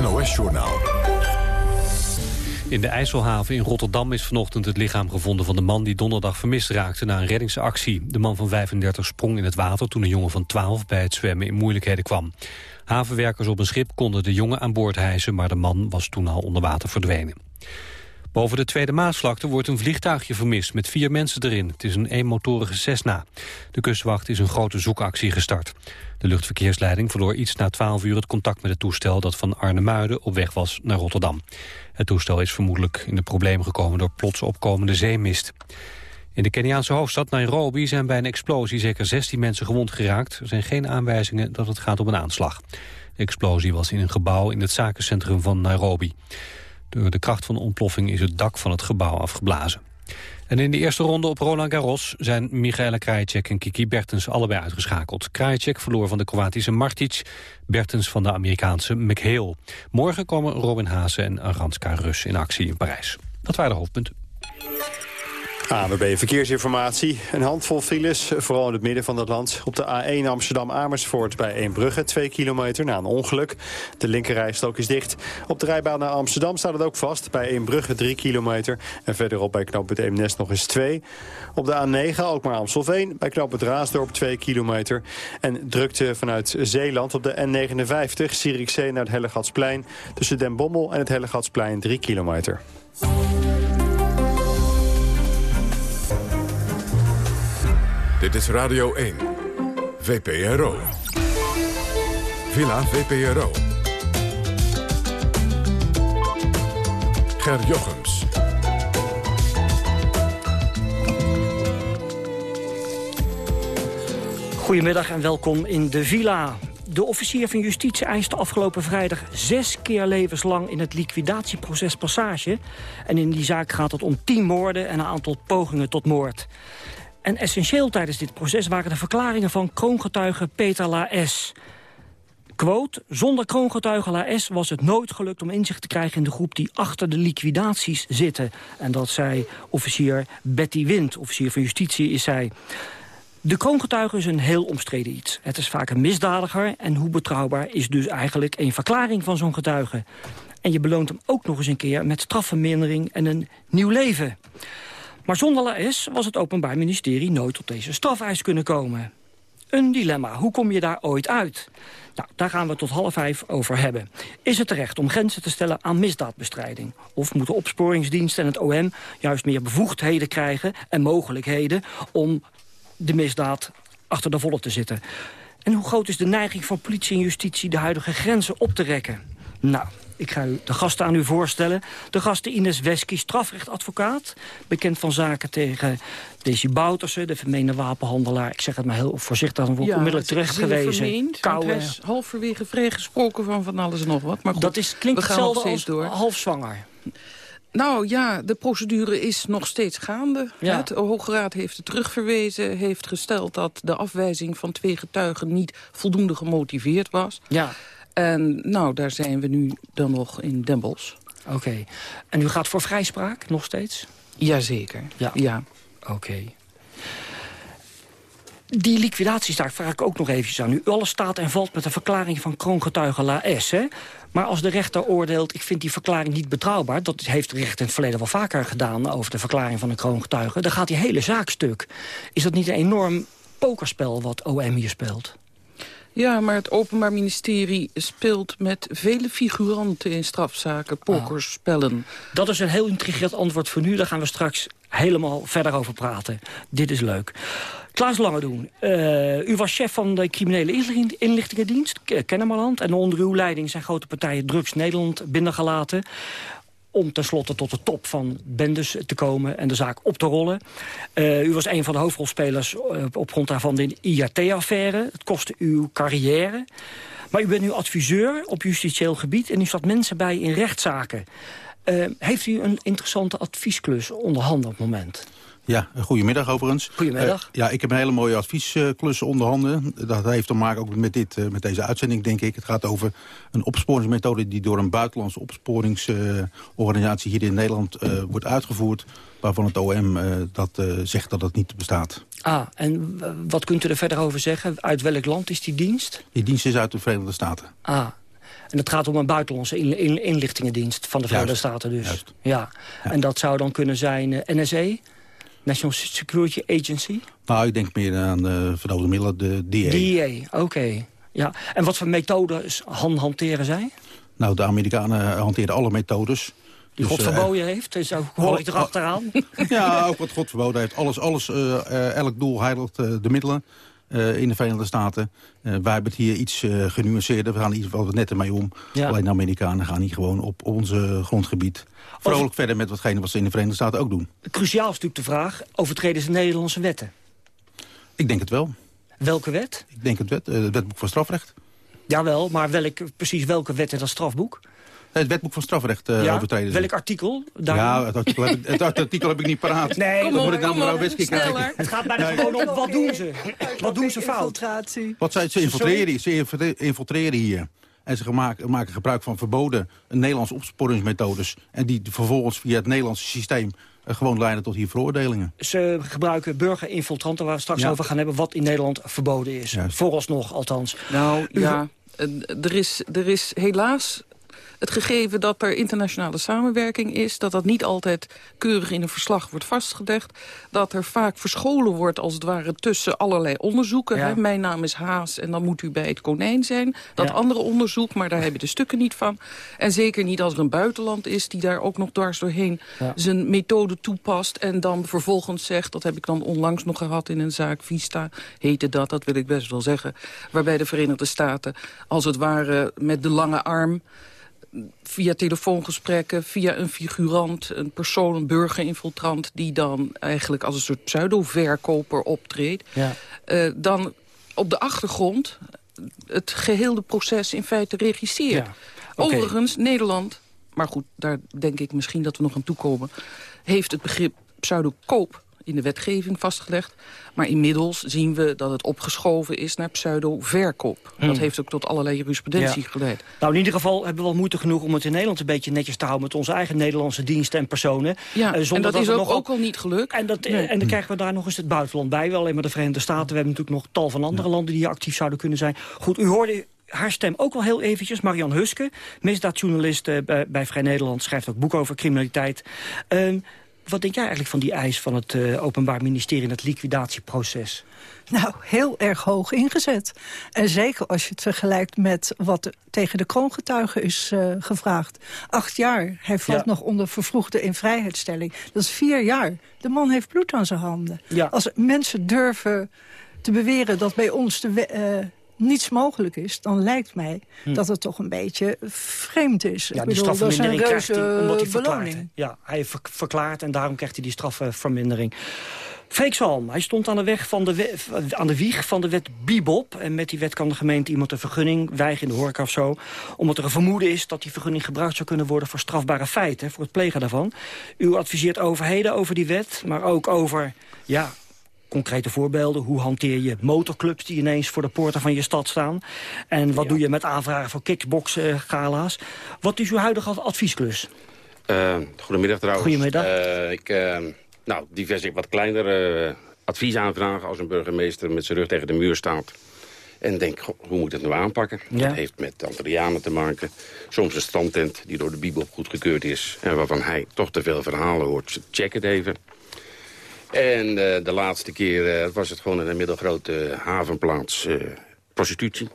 NOS-journaal. In de IJsselhaven in Rotterdam is vanochtend het lichaam gevonden van de man die donderdag vermist raakte na een reddingsactie. De man van 35 sprong in het water toen een jongen van 12 bij het zwemmen in moeilijkheden kwam. Havenwerkers op een schip konden de jongen aan boord hijsen, maar de man was toen al onder water verdwenen. Boven de Tweede Maasvlakte wordt een vliegtuigje vermist met vier mensen erin. Het is een eenmotorige Cessna. De kustwacht is een grote zoekactie gestart. De luchtverkeersleiding verloor iets na 12 uur het contact met het toestel dat van Arnhemuiden op weg was naar Rotterdam. Het toestel is vermoedelijk in de problemen gekomen door plots opkomende zeemist. In de Keniaanse hoofdstad Nairobi zijn bij een explosie zeker 16 mensen gewond geraakt. Er zijn geen aanwijzingen dat het gaat om een aanslag. De explosie was in een gebouw in het zakencentrum van Nairobi. Door de kracht van de ontploffing is het dak van het gebouw afgeblazen. En in de eerste ronde op Roland Garros zijn Michaela Krajicek en Kiki Bertens allebei uitgeschakeld. Krajicek verloor van de Kroatische Martic, Bertens van de Amerikaanse McHale. Morgen komen Robin Haase en Aranska Rus in actie in Parijs. Dat waren de hoofdpunten. ANWB Verkeersinformatie. Een handvol files, vooral in het midden van het land. Op de A1 Amsterdam-Amersfoort bij Eembrugge, 2 kilometer na een ongeluk. De linkerrijstrook is dicht. Op de rijbaan naar Amsterdam staat het ook vast. Bij Eembrugge 3 kilometer. En verderop bij knooppunt Eemnes nog eens 2. Op de A9 ook maar Amstelveen. Bij knooppunt Raasdorp 2 kilometer. En drukte vanuit Zeeland op de N59. Zierikzee naar het Hellegatsplein. Tussen Den Bommel en het Hellegatsplein 3 kilometer. Dit is Radio 1. VPRO. Villa VPRO. Ger Jochems. Goedemiddag en welkom in de Villa. De officier van justitie eiste afgelopen vrijdag zes keer levenslang in het liquidatieproces Passage. En in die zaak gaat het om tien moorden en een aantal pogingen tot moord. En essentieel tijdens dit proces waren de verklaringen van kroongetuige Peter Laes. Quote, zonder kroongetuige Laes was het nooit gelukt om inzicht te krijgen in de groep die achter de liquidaties zitten. En dat zei officier Betty Wind, officier van justitie, is zij. De kroongetuige is een heel omstreden iets. Het is vaak een misdadiger en hoe betrouwbaar is dus eigenlijk een verklaring van zo'n getuige. En je beloont hem ook nog eens een keer met strafvermindering en een nieuw leven. Maar zonder LAS was het Openbaar Ministerie nooit tot deze strafeis kunnen komen. Een dilemma. Hoe kom je daar ooit uit? Nou, daar gaan we tot half vijf over hebben. Is het terecht om grenzen te stellen aan misdaadbestrijding? Of moeten opsporingsdiensten en het OM juist meer bevoegdheden krijgen... en mogelijkheden om de misdaad achter de volle te zitten? En hoe groot is de neiging van politie en justitie de huidige grenzen op te rekken? Nou, ik ga u de gasten aan u voorstellen. De gasten Ines Wesky, strafrechtadvocaat. Bekend van zaken tegen Desi Bouterse, de vermeende wapenhandelaar. Ik zeg het maar heel voorzichtig, dan wordt ja, onmiddellijk terecht gewezen. Halverwege vrijgesproken van van alles en nog wat. Maar goed, dat is, klinkt hetzelfde als door. half zwanger. Nou ja, de procedure is nog steeds gaande. Ja. De Hoge Raad heeft het terugverwezen. Heeft gesteld dat de afwijzing van twee getuigen niet voldoende gemotiveerd was. Ja. En nou, daar zijn we nu dan nog in Den Bosch. Oké. En u gaat voor vrijspraak nog steeds? Jazeker, ja. ja. Oké. Die liquidatiestaak vraag ik ook nog eventjes aan u. Alles staat en valt met de verklaring van kroongetuige La S. Hè? Maar als de rechter oordeelt, ik vind die verklaring niet betrouwbaar... dat heeft de rechter in het verleden wel vaker gedaan... over de verklaring van een kroongetuige... dan gaat die hele zaak stuk. Is dat niet een enorm pokerspel wat OM hier speelt? Ja, maar het Openbaar Ministerie speelt met vele figuranten in strafzaken, pokerspellen. Dat is een heel intrigerend antwoord voor nu. Daar gaan we straks helemaal verder over praten. Dit is leuk. Klaas Langedoen, uh, u was chef van de criminele inlichtingendienst, Kennemerland. En onder uw leiding zijn grote partijen Drugs Nederland binnengelaten om tenslotte tot de top van bendes te komen en de zaak op te rollen. Uh, u was een van de hoofdrolspelers uh, op grond daarvan de IRT-affaire. Het kostte uw carrière. Maar u bent nu adviseur op justitieel gebied en u staat mensen bij in rechtszaken. Uh, heeft u een interessante adviesklus onder handen op het moment? Ja, goedemiddag overigens. Goedemiddag. Uh, ja, ik heb een hele mooie adviesklus onder handen. Dat heeft te maken ook met, dit, uh, met deze uitzending, denk ik. Het gaat over een opsporingsmethode die door een buitenlandse opsporingsorganisatie hier in Nederland wordt uitgevoerd. Waarvan het OM dat zegt dat het niet bestaat. Ah, en wat kunt u er verder over zeggen? Uit welk land is die dienst? Die dienst is uit de Verenigde Staten. Ah, en het gaat om een buitenlandse in, in, inlichtingendienst van de Verenigde Staten dus. Juist. Ja. ja. En dat zou dan kunnen zijn NSE? National Security Agency? Nou, ik denk meer aan de verdoofde middelen, de DA. DA, oké. Ja. En wat voor methodes han hanteren zij? Nou, de Amerikanen hanteren alle methodes. Die God verboden uh, heeft, dus ook hoor ik erachteraan. <laughs> Ja, ook wat God verboden heeft. Alles, alles uh, elk doel heiligt de middelen. Uh, in de Verenigde Staten. Uh, wij hebben het hier iets uh, genuanceerder. We gaan in ieder geval net ermee om. Ja. Alleen de Amerikanen gaan hier gewoon op onze grondgebied... vrolijk verder met watgene wat ze in de Verenigde Staten ook doen. Cruciaal is natuurlijk de vraag... overtreden ze Nederlandse wetten? Ik denk het wel. Welke wet? Ik denk het, wet, het wetboek van strafrecht. Jawel, maar welk, precies welke wet in dat strafboek? Het wetboek van strafrecht uh, ja? overtreden. Welk artikel? Daar... Ja, het artikel, heb ik, het artikel heb ik niet paraat. Nee, dat moet ik naar mevrouw Wesky kijken. Het gaat bijna nee. gewoon om wat doen ze? Wat doen ze fout? Wat zij, ze, infiltreren, ze infiltreren hier. En ze maken, maken gebruik van verboden Nederlandse opsporingsmethodes. En die vervolgens via het Nederlandse systeem uh, gewoon leiden tot hier veroordelingen. Ze gebruiken burgerinfiltranten waar we straks ja. over gaan hebben... wat in Nederland verboden is. Juist. Vooralsnog althans. Nou, ja, er is, er is helaas het gegeven dat er internationale samenwerking is... dat dat niet altijd keurig in een verslag wordt vastgelegd... dat er vaak verscholen wordt als het ware tussen allerlei onderzoeken. Ja. Hè? Mijn naam is Haas en dan moet u bij het konijn zijn. Dat ja. andere onderzoek, maar daar heb je de stukken niet van. En zeker niet als er een buitenland is die daar ook nog dwars doorheen... Ja. zijn methode toepast en dan vervolgens zegt... dat heb ik dan onlangs nog gehad in een zaak, Vista heette dat, dat wil ik best wel zeggen... waarbij de Verenigde Staten als het ware met de lange arm via telefoongesprekken, via een figurant, een persoon, een burgerinfiltrant... die dan eigenlijk als een soort pseudo-verkoper optreedt... Ja. Uh, dan op de achtergrond het geheel proces in feite regisseert. Ja. Okay. Overigens, Nederland, maar goed, daar denk ik misschien dat we nog aan toekomen... heeft het begrip pseudo-koop in de wetgeving vastgelegd. Maar inmiddels zien we dat het opgeschoven is naar pseudo-verkoop. Hmm. Dat heeft ook tot allerlei jurisprudentie ja. geleid. Nou, in ieder geval hebben we wel moeite genoeg om het in Nederland een beetje netjes te houden... met onze eigen Nederlandse diensten en personen. Ja, uh, en dat, dat is ook, nog ook al niet gelukt. En, dat, nee. en dan krijgen we daar nog eens het buitenland bij. Wel alleen maar de Verenigde Staten. We hebben natuurlijk nog tal van andere ja. landen die hier actief zouden kunnen zijn. Goed, u hoorde haar stem ook wel heel eventjes. Marian Huske, misdaadjournalist uh, bij, bij Vrij Nederland... schrijft ook boek over criminaliteit. Uh, wat denk jij eigenlijk van die eis van het uh, Openbaar Ministerie... in het liquidatieproces? Nou, heel erg hoog ingezet. En zeker als je het vergelijkt met wat tegen de kroongetuigen is uh, gevraagd. Acht jaar. Hij valt ja. nog onder vervroegde invrijheidstelling. Dat is vier jaar. De man heeft bloed aan zijn handen. Ja. Als mensen durven te beweren dat bij ons de... Uh, niets mogelijk is, dan lijkt mij hm. dat het toch een beetje vreemd is. Ja, die strafvermindering krijgt hij omdat hij verklaart. Ja, hij ver verklaart en daarom krijgt hij die strafvermindering. Freek Salm, hij stond aan de, weg van de aan de wieg van de wet Bibop. En met die wet kan de gemeente iemand een vergunning weigeren in de horeca of zo. Omdat er een vermoeden is dat die vergunning gebruikt zou kunnen worden... voor strafbare feiten, voor het plegen daarvan. U adviseert overheden over die wet, maar ook over... ja, concrete voorbeelden. Hoe hanteer je motorclubs die ineens voor de poorten van je stad staan? En wat ja. doe je met aanvragen voor kickbox-gala's? wat is uw huidige adviesklus? Uh, goedemiddag trouwens. Goedemiddag. Uh, ik, uh, nou, divers wat kleinere advies aanvragen als een burgemeester met zijn rug tegen de muur staat. En denkt, goh, hoe moet ik het nou aanpakken? Ja. Dat heeft met Antillianen te maken. Soms een standtent die door de Bibel goedgekeurd is... en waarvan hij toch te veel verhalen hoort. Check het even. En eh, de laatste keer eh, was het gewoon in een middelgrote havenplaats eh, prostitutie.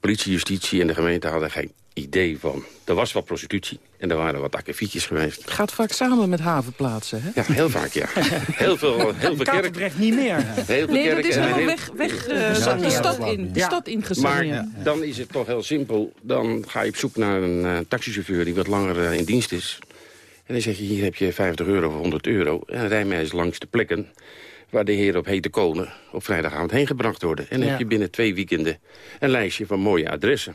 Politie, justitie en de gemeente hadden geen idee van. Er was wat prostitutie en er waren wat akkefietjes geweest. Het gaat vaak samen met havenplaatsen, hè? Ja, heel vaak, ja. Heel veel, heel veel kerken. Katendrecht niet meer. Heel veel Nee, dat is helemaal weg, weg Ja. de stad in. De Ja. stad Maar dan is het toch heel simpel. Dan ga je op zoek naar een eh, taxichauffeur die wat langer in dienst is. En dan zeg je, hier heb je 50 euro of 100 euro. En rij mij eens langs de plekken waar de heren op hete kolen op vrijdagavond heen gebracht worden. En dan Ja. heb je binnen twee weekenden een lijstje van mooie adressen.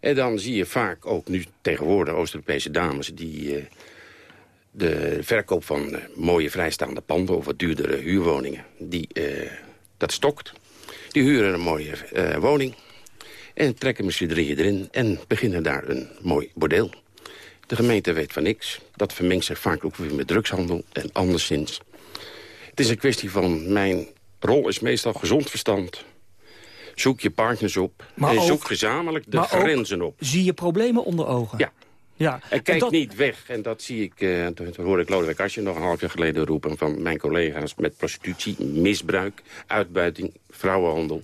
En dan zie je vaak ook nu tegenwoordig Oost-Europese dames... die eh, de verkoop van eh, mooie vrijstaande panden... of wat duurdere huurwoningen, die, eh, dat stokt. Die huren een mooie woning en trekken z'n drieën erin... en beginnen daar een mooi bordeel. De gemeente weet van niks. Dat vermengt zich vaak ook weer met drugshandel en anderszins. Het is een kwestie van mijn rol is meestal gezond verstand. Zoek je partners op Maar en ook- zoek gezamenlijk de grenzen op. Zie je problemen onder ogen? Ja. ja. En kijk dat- niet weg. En dat zie ik, eh toen hoorde ik Lodewijk Assje nog een half jaar geleden roepen... van mijn collega's met prostitutie, misbruik, uitbuiting, vrouwenhandel.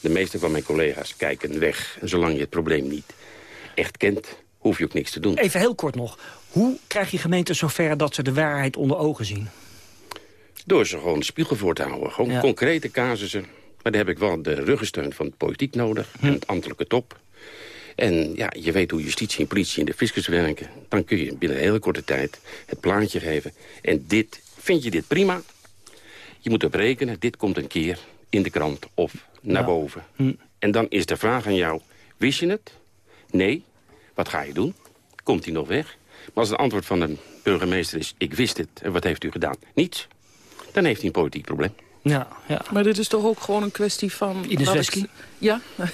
De meeste van mijn collega's kijken weg. Zolang je het probleem niet echt kent, hoef je ook niks te doen. Even heel kort nog. Hoe krijg je gemeenten zover dat ze de waarheid onder ogen zien? Door ze gewoon de spiegel voor te houden. Gewoon Ja. concrete casussen. Maar daar heb ik wel de ruggensteun van de politiek nodig. Hm. En het ambtelijke top. En ja, je weet hoe justitie en politie en de fiscus werken. Dan kun je binnen een hele korte tijd het plaatje geven. En dit, vind je dit prima? Je moet op rekenen, dit komt een keer in de krant of naar Ja. boven. Hm. En dan is de vraag aan jou, wist je het? Nee. Wat ga je doen? Komt hij nog weg? Maar als het antwoord van een burgemeester is, ik wist het. En wat heeft u gedaan? Niets. Dan heeft hij een politiek probleem. Ja, ja. Maar dit is toch ook gewoon een kwestie van... Ines Ja. <laughs>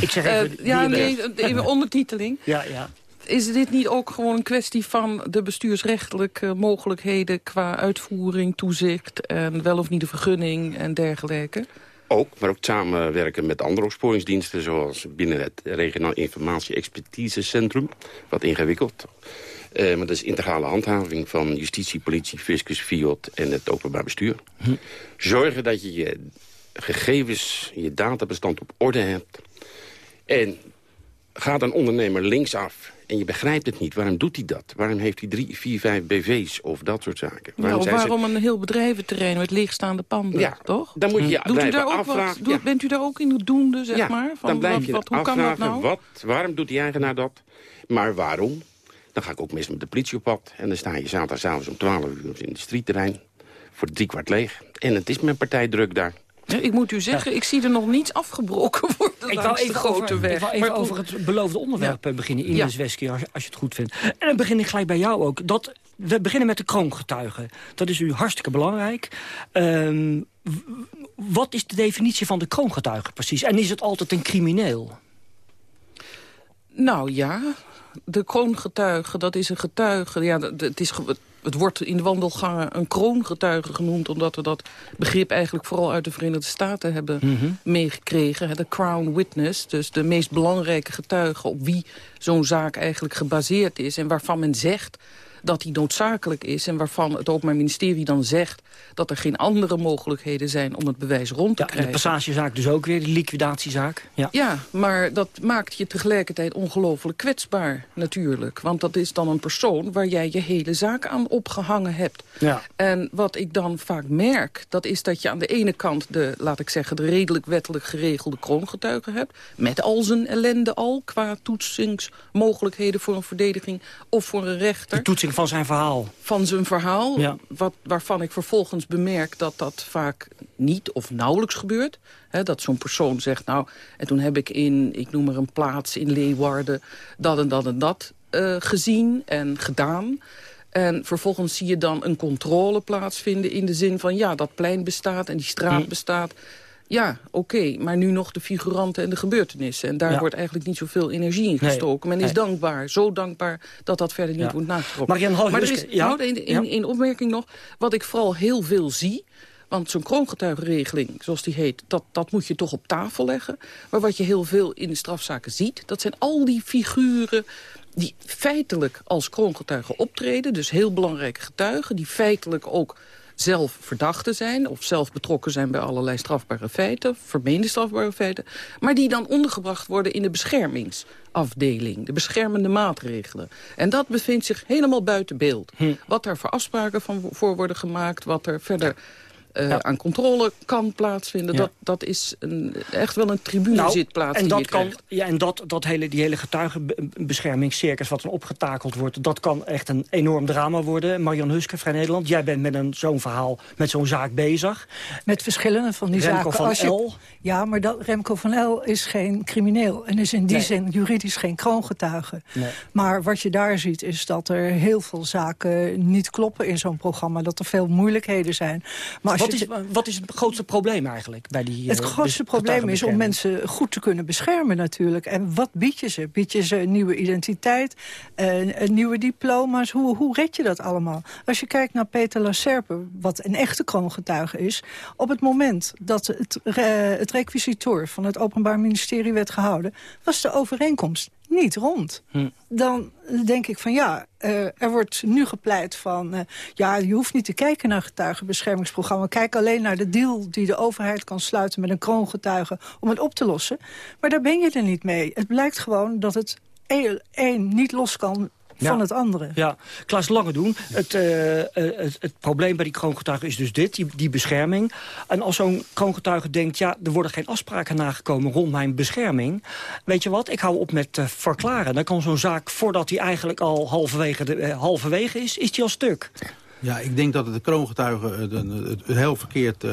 Ik zeg Eh, even... ja, die- nee, even <laughs> ondertiteling. Ja, ja. Is dit niet ook gewoon een kwestie van de bestuursrechtelijke mogelijkheden... qua uitvoering, toezicht en wel of niet de vergunning en dergelijke? Ook, maar ook samenwerken met andere opsporingsdiensten... zoals binnen het Regionaal Informatie Expertise Centrum. Wat ingewikkeld. Eh, maar dat is integrale handhaving van justitie, politie, fiscus, FIOD en het openbaar bestuur. Zorgen dat je je gegevens, je databestand op orde hebt. En gaat een ondernemer linksaf en je begrijpt het niet. Waarom doet hij dat? Waarom heeft hij drie, vier, vijf BV's of dat soort zaken? Nou, zijn ze- waarom een heel bedrijventerrein met leegstaande panden, Ja, toch? dan moet je je Doet u daar ook afvragen. wat, doet- Ja. Bent u daar ook in het doende, zeg ja, maar? Van dan blijf wat, je wat, hoe kan afvragen, dat nou? wat, waarom doet die eigenaar dat? Maar waarom? Dan ga ik ook mis met de politie op pad. En dan sta je zaterdagavond om 12 uur op het industrieterrein. Voor drie kwart leeg. En het is mijn partij druk daar. Ik moet u zeggen, ik zie er nog niets afgebroken <laughs> worden Ik langs de grote over, weg. ik Maar even goed. over het beloofde onderwerp eh, beginnen, Ines Ja. Wesky, als, je- als je het goed vindt. En dan begin ik gelijk bij jou ook. Dat, we beginnen met de kroongetuigen. Dat is u hartstikke belangrijk. Ehm, wat is de definitie van de kroongetuige precies? En is het altijd een crimineel? Nou ja, de kroongetuige, dat is een getuige. Ja, het, is, het wordt in de wandelgangen een kroongetuige genoemd... omdat we dat begrip eigenlijk vooral uit de Verenigde Staten hebben Mhm. meegekregen. De crown witness, dus de meest belangrijke getuige... op wie zo'n zaak eigenlijk gebaseerd is... en waarvan men zegt dat die noodzakelijk is... en waarvan het Openbaar Ministerie dan zegt... dat er geen andere mogelijkheden zijn om het bewijs rond te Ja, en de krijgen. passagezaak dus ook weer, de liquidatiezaak. Ja. Ja, maar dat maakt je tegelijkertijd ongelooflijk kwetsbaar natuurlijk. Want dat is dan een persoon waar jij je hele zaak aan opgehangen hebt. Ja. En wat ik dan vaak merk, dat is dat je aan de ene kant... de, laat ik zeggen, de redelijk wettelijk geregelde kroongetuige hebt... met al zijn ellende al, qua toetsingsmogelijkheden voor een verdediging... of voor een rechter De van zijn verhaal. van zijn verhaal. Ja. Wat, waarvan ik vervolgens bemerk dat dat vaak niet of nauwelijks gebeurt. Dat zo'n persoon zegt, nou, en toen heb ik in, ik noem maar een plaats in Leeuwarden... dat en dat en dat eh, gezien en gedaan. En vervolgens zie je dan een controle plaatsvinden in de zin van... ja, dat plein bestaat en die straat bestaat. Ja, oké, maar nu nog de figuranten en de gebeurtenissen. En daar Ja. wordt eigenlijk niet zoveel energie in Nee, gestoken. Men is nee. dankbaar, zo dankbaar dat dat verder niet Ja. wordt nagetrokken. Marianne maar er is ja? nou, in, in opmerking nog, wat ik vooral heel veel zie... Want zo'n kroongetuigenregeling, zoals die heet... Dat, dat moet je toch op tafel leggen. Maar wat je heel veel in de strafzaken ziet... dat zijn al die figuren die feitelijk als kroongetuigen optreden. Dus heel belangrijke getuigen. Die feitelijk ook zelf verdachten zijn... of zelf betrokken zijn bij allerlei strafbare feiten... vermeende strafbare feiten... maar die dan ondergebracht worden in de beschermingsafdeling... de beschermende maatregelen. En dat bevindt zich helemaal buiten beeld. Hm. Wat er voor afspraken van, voor worden gemaakt... wat er verder uh, aan controle kan plaatsvinden. Dat, dat is een, echt wel een tribunezitplaats nou, en dat kan, Ja, en dat, dat hele, die hele getuigenbeschermingscircus wat dan opgetakeld wordt... dat kan echt een enorm drama worden. Marian Huske, Vrij Nederland, jij bent met zo'n verhaal, met zo'n zaak bezig. Met verschillende van die Remco zaken. van L. Ja, maar dat, Remco van L is geen crimineel. En is in die zin juridisch geen kroongetuige. Nee. Maar wat je daar ziet is dat er heel veel zaken niet kloppen in zo'n programma. Dat er veel moeilijkheden zijn. Maar wat, is, wat is het grootste probleem eigenlijk bij die Het grootste probleem is om mensen goed te kunnen beschermen natuurlijk. En wat bied je ze? Bied je ze een nieuwe identiteit, een, een nieuwe diploma's? Hoe, hoe red je dat allemaal? Als je kijkt naar Peter Lacerpe, wat een echte kroongetuige is... op het moment dat het, uh, het requisitoor van het Openbaar Ministerie werd gehouden... was de overeenkomst niet rond. Hm. Dan denk ik van ja, uh, er wordt nu gepleit van... Uh, ja, je hoeft niet te kijken naar getuigenbeschermingsprogramma. Kijk alleen naar de deal die de overheid kan sluiten met een kroongetuige... om het op te lossen. Maar daar ben je er niet mee. Het blijkt gewoon dat het één niet los kan van het andere. Ja, Klaas Lange doen. Het, uh, het, het, probleem bij die kroongetuigen is dus dit, die, die bescherming. En als zo'n kroongetuige denkt, ja, er worden geen afspraken nagekomen rond mijn bescherming. Weet je wat, ik hou op met uh, verklaren. Dan kan zo'n zaak, voordat die eigenlijk al halverwege, de, uh, halverwege is, is die al stuk. Ja, ik denk dat het de kroongetuigen een, heel verkeerd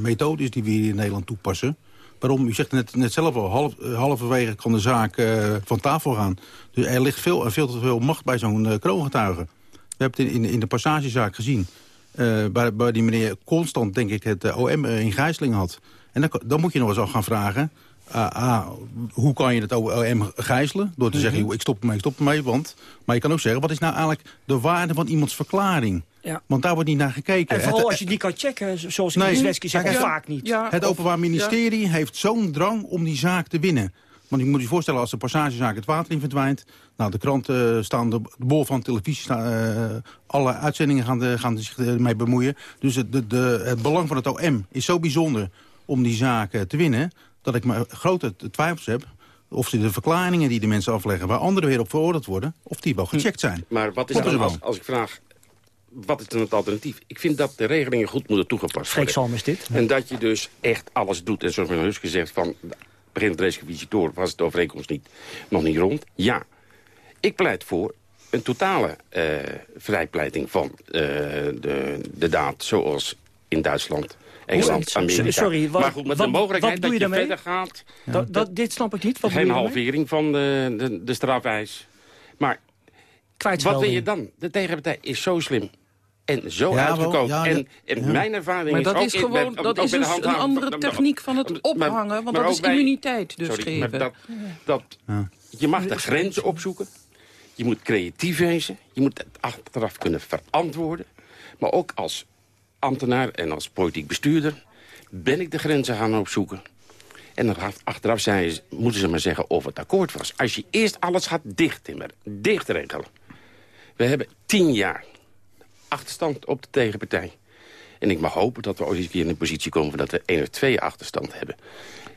methode is die we hier in Nederland toepassen. Waarom? U zegt net, net zelf al, half, halverwege kan de zaak uh, van tafel gaan. Dus er ligt veel, veel te veel macht bij zo'n uh, kroongetuige. We hebben het in, in, in de passagezaak gezien. Uh, waar, waar die meneer constant, denk ik, het OM in gijzeling had. En dan, dan moet je nog eens al gaan vragen... Ah, hoe kan je het OM gijzelen? Door te mm -hmm. zeggen, ik stop ermee, ik stop ermee. Want, maar je kan ook zeggen, wat is nou eigenlijk de waarde van iemands verklaring? Ja. Want daar wordt niet naar gekeken. En vooral het, als je die kan checken, zoals nee, Kisleski zegt, ja, vaak niet. Ja, het Openbaar Ministerie ja. heeft zo'n drang om die zaak te winnen. Want je moet je voorstellen, als de passagezaak het water in verdwijnt... nou, de kranten staan, de, de bol van televisie, staan, uh, alle uitzendingen gaan, de, gaan zich ermee bemoeien. Dus het, de, de, het belang van het OM is zo bijzonder om die zaak uh, te winnen... dat ik maar grote twijfels heb of de verklaringen die de mensen afleggen... waar anderen weer op veroordeeld worden, of die wel gecheckt zijn. Maar wat is dan, als, als ik vraag wat is dan het alternatief? Ik vind dat de regelingen goed moeten toegepast worden. Is dit. En dat je dus echt alles doet. En zoals Huske gezegd, van begin het requisitoor was het overeenkomst niet, nog niet rond. Ja, ik pleit voor een totale uh, vrijpleiting van uh, de, de daad zoals in Duitsland... Engeland, Amerika. Sorry, wat, maar goed, met wat, de mogelijkheid dat je, je verder gaat... Ja. Dat, dat, dit snap ik niet. Wat geen halvering van de, de, de strafeis. Maar wat wil je dan? De tegenpartij is zo slim en zo ja, en, en ja. mijn ervaring maar is dat ook... is gewoon, ben, dat is dus een andere techniek van het ophangen. Want maar dat is immuniteit dus sorry, geven. Maar dat, dat, je mag de grenzen opzoeken. Je moet creatief wezen. Je moet het achteraf kunnen verantwoorden. Maar ook als ambtenaar en als politiek bestuurder... ben ik de grenzen gaan opzoeken. En dan achteraf zei, moeten ze maar zeggen of het akkoord was. Als je eerst alles gaat dichttimmeren, dichtregelen. We hebben tien jaar achterstand op de tegenpartij. En ik mag hopen dat we ooit eens een keer in een positie komen... dat we één of twee achterstand hebben.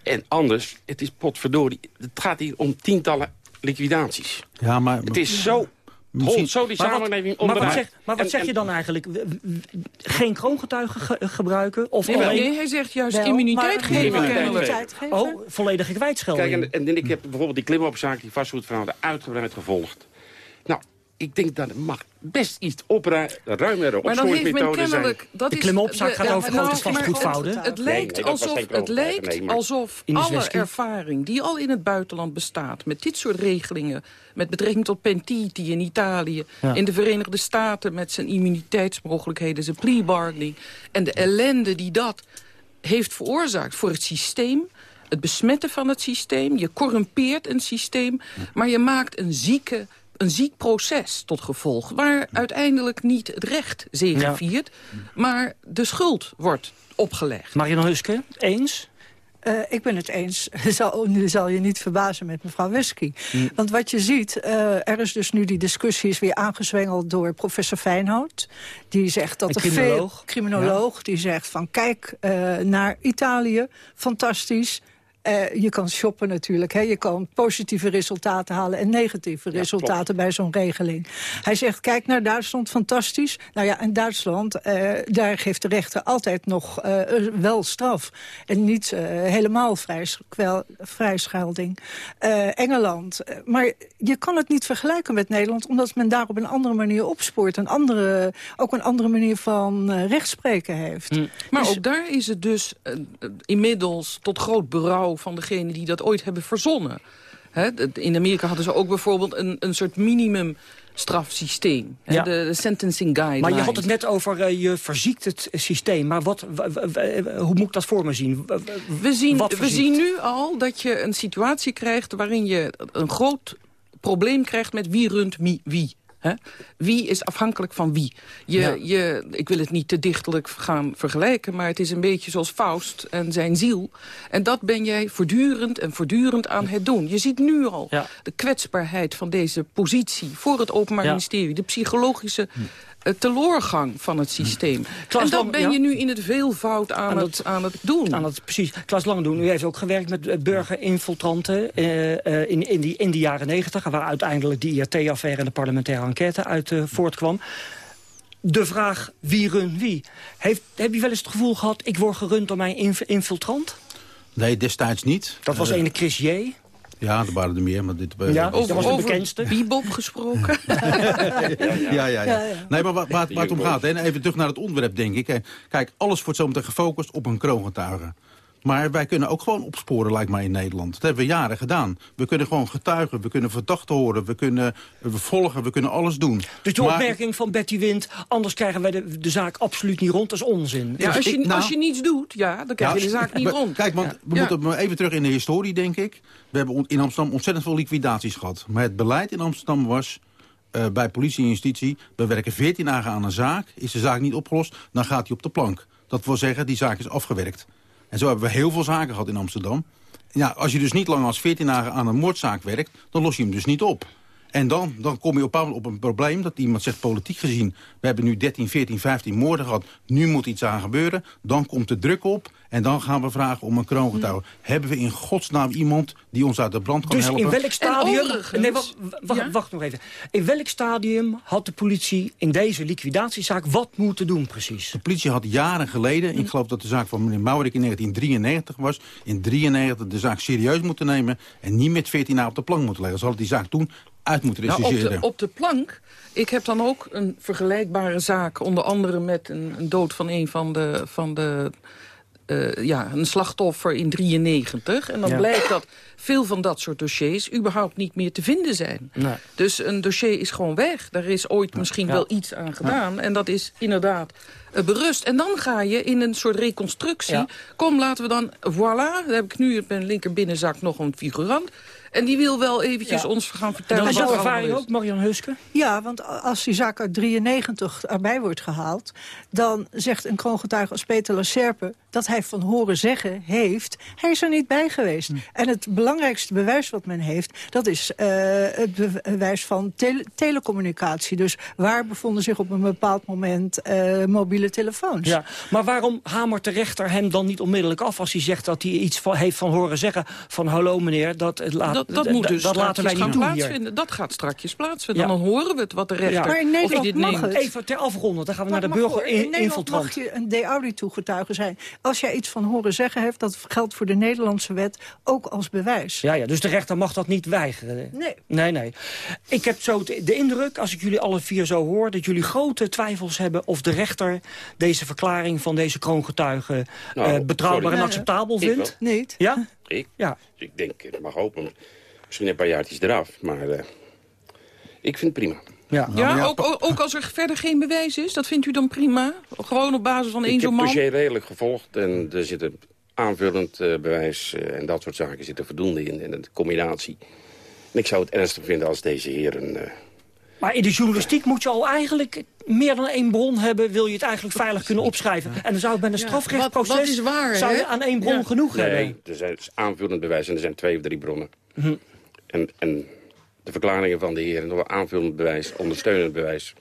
En anders, het is potverdorie... het gaat hier om tientallen liquidaties. Ja, maar... Het is zo... Misschien... zo die samenleving maar wat, maar wat zeg, maar wat en, zeg je dan eigenlijk? Geen kroongetuigen ge gebruiken? Of nee, alleen... nee, hij zegt juist wel, immuniteit geven. Immuniteit geven. Oh, volledige kwijtschelding. Kijk, en, en, ik heb bijvoorbeeld die klimopzaak... die vastgoedfraude uitgebreid gevolgd. Nou, ik denk dat het mag best iets opruimere opsporingsmethode zijn. Dat de klimopzaak gaat over grote vastgoedfouten. Het, het, lijkt nee, alsof, het lijkt nee, alsof alle ervaring die al in het buitenland bestaat... met dit soort regelingen, met betrekking tot Pentiti in Italië... Ja. in de Verenigde Staten met zijn immuniteitsmogelijkheden, zijn plea bargaining... en de ellende die dat heeft veroorzaakt voor het systeem het besmetten van het systeem. Je corrumpeert een systeem, maar je maakt een zieke een ziek proces tot gevolg... waar uiteindelijk niet het recht zegeviert, maar de schuld wordt opgelegd. Marianne Huske, eens? Uh, ik ben het eens. <laughs> Zal, nu zal je niet verbazen met mevrouw Wesky. Mm. Want wat je ziet, uh, er is dus nu die discussie is weer aangezwengeld door professor Feinhout. Die zegt dat er criminoloog. veel... Criminoloog. Ja. Die zegt van kijk uh, naar Italië, fantastisch. Uh, je kan shoppen natuurlijk. Hè. Je kan positieve resultaten halen en negatieve ja, resultaten klopt. bij zo'n regeling. Hij zegt, kijk naar Duitsland, fantastisch. Nou ja, in Duitsland, uh, daar geeft de rechter altijd nog uh, wel straf. En niet helemaal vrijs, kwel, vrijschelding. Engeland. Maar je kan het niet vergelijken met Nederland... omdat men daar op een andere manier opspoort. Een andere, ook een andere manier van rechtspreken heeft. Mm. Maar dus, ook daar is het dus inmiddels tot groot berouw van degene die dat ooit hebben verzonnen. He, in Amerika hadden ze ook bijvoorbeeld een, een soort minimum strafsysteem. Ja. De, de, sentencing guidelines. Maar je had het net over uh, je verziekt het systeem. Maar wat, hoe moet ik dat voor me zien? We zien, we zien nu al dat je een situatie krijgt... waarin je een groot probleem krijgt met wie runt wie. He? Wie is afhankelijk van wie? Je, ja. je, ik wil het niet te dichtelijk gaan vergelijken... maar het is een beetje zoals Faust en zijn ziel. En dat ben jij voortdurend en voortdurend aan het doen. Je ziet nu al ja. de kwetsbaarheid van deze positie... voor het Openbaar ja. Ministerie. De psychologische hm teloorgang van het systeem. Klaas en dat Lang, ben je nu in het veelvoud aan, aan, het, het, aan het doen. Aan het, precies. Klaas Langdoen, u heeft ook gewerkt met burgerinfiltranten uh, uh, in, in, die, in die jaren negentig... waar uiteindelijk die IRT-affaire en de parlementaire enquête uit uh, voortkwam. De vraag wie run wie. Heeft, heb je wel eens het gevoel gehad... ik word gerund door mijn inf infiltrant? Nee, destijds niet. Dat was ene Chris J., ja, er waren er meer, maar dit... Ja, over, dat was de bekendste. Bebop gesproken. <laughs> ja, ja, ja, ja, Nee, maar waar, waar, waar het om gaat, hè, even terug naar het onderwerp, denk ik. Kijk, alles wordt zometeen gefocust op een kroongetuige. Maar wij kunnen ook gewoon opsporen, lijkt mij, in Nederland. Dat hebben we jaren gedaan. We kunnen gewoon getuigen, we kunnen verdachten horen... we kunnen we volgen, we kunnen alles doen. Dus de maar... opmerking van Betty Wind... anders krijgen wij de, de zaak absoluut niet rond, dat is onzin. Ja, als, je, nou, als je niets doet, ja, dan krijg je de zaak niet rond. Kijk, want we ja. moeten even terug in de historie, denk ik. We hebben in Amsterdam ontzettend veel liquidaties gehad. Maar het beleid in Amsterdam was... Uh, bij politie en justitie, we werken 14 dagen aan een zaak. Is de zaak niet opgelost, dan gaat hij op de plank. Dat wil zeggen, die zaak is afgewerkt. En zo hebben we heel veel zaken gehad in Amsterdam. Ja, als je dus niet lang als 14 dagen aan een moordzaak werkt... dan los je hem dus niet op. En dan, dan kom je op een, op een probleem dat iemand zegt politiek gezien... we hebben nu 13, 14, 15 moorden gehad, nu moet iets aan gebeuren. Dan komt de druk op en dan gaan we vragen om een kroongetuige. Hmm. Hebben we in godsnaam iemand die ons uit de brand kan dus helpen? in welk stadium... Nee, wacht, wacht, ja? wacht nog even. In welk stadium had de politie in deze liquidatiezaak wat moeten doen precies? De politie had jaren geleden, ik geloof dat de zaak van meneer Maurik in 1993 was... in 1993 de zaak serieus moeten nemen en niet met 14 jaar op de plank moeten leggen. Ze hadden die zaak toen uit moeten nou, op, de, op de plank. Ik heb dan ook een vergelijkbare zaak. Onder andere met een, een dood van een van de... Van de uh, ja, een slachtoffer in 93. En dan ja. blijkt dat veel van dat soort dossiers überhaupt niet meer te vinden zijn. Nee. Dus een dossier is gewoon weg. Daar is ooit misschien ja. wel iets aan gedaan. En dat is inderdaad uh, berust. En dan ga je in een soort reconstructie. Kom, laten we dan, voilà, dan heb ik nu op mijn linker binnenzak nog een figurant. En die wil wel eventjes ja. ons gaan vertellen. En dat ervaar je ook, Marian Huske? Ja, want als die zaak uit 93 erbij wordt gehaald... dan zegt een kroongetuige als Peter Lacerpe... dat hij van horen zeggen heeft... hij is er niet bij geweest. Hm. En het belangrijkste bewijs wat men heeft... dat is uh, het bewijs van tele telecommunicatie. Dus waar bevonden zich op een bepaald moment uh, mobiele telefoons? Ja, maar waarom hamert de rechter hem dan niet onmiddellijk af... als hij zegt dat hij iets van, heeft van horen zeggen... van hallo meneer, dat laat dat, dat moet dus dat laten wij niet plaatsvinden. Hier. Dat gaat strakjes plaatsvinden. Ja. Dan horen we het wat de rechter... Ja. Maar in Nederland dit mag het. Even ter afronden, dan gaan we maar naar de burger in, in Nederland mag je een de toegetuige zijn. Als jij iets van horen zeggen hebt, dat geldt voor de Nederlandse wet ook als bewijs. Ja, ja dus de rechter mag dat niet weigeren. Nee. Nee, nee. Ik heb zo de indruk, als ik jullie alle vier zo hoor... dat jullie grote twijfels hebben of de rechter deze verklaring van deze kroongetuige nou, uh, betrouwbaar sorry. en acceptabel vindt. Nee. Ja? Ik? Ja. Ik denk, het mag hopen. Misschien een paar jaartjes eraf, maar uh, ik vind het prima. Ja, ja ook, ook, als er verder geen bewijs is, dat vindt u dan prima? Gewoon op basis van één zo'n man? Ik heb het dossier redelijk gevolgd en er zit een aanvullend uh, bewijs uh, en dat soort zaken zitten voldoende in. En de combinatie. En ik zou het ernstig vinden als deze heren uh, Maar in de journalistiek moet je al eigenlijk meer dan één bron hebben... wil je het eigenlijk veilig kunnen opschrijven. En dan zou het bij een strafrechtsproces... wat is waar, zou je aan één bron Ja. genoeg hebben. Nee, er zijn aanvullend bewijs en er zijn twee of drie bronnen. Hm. En, en de verklaringen van de heren, wel aanvullend bewijs, ondersteunend bewijs.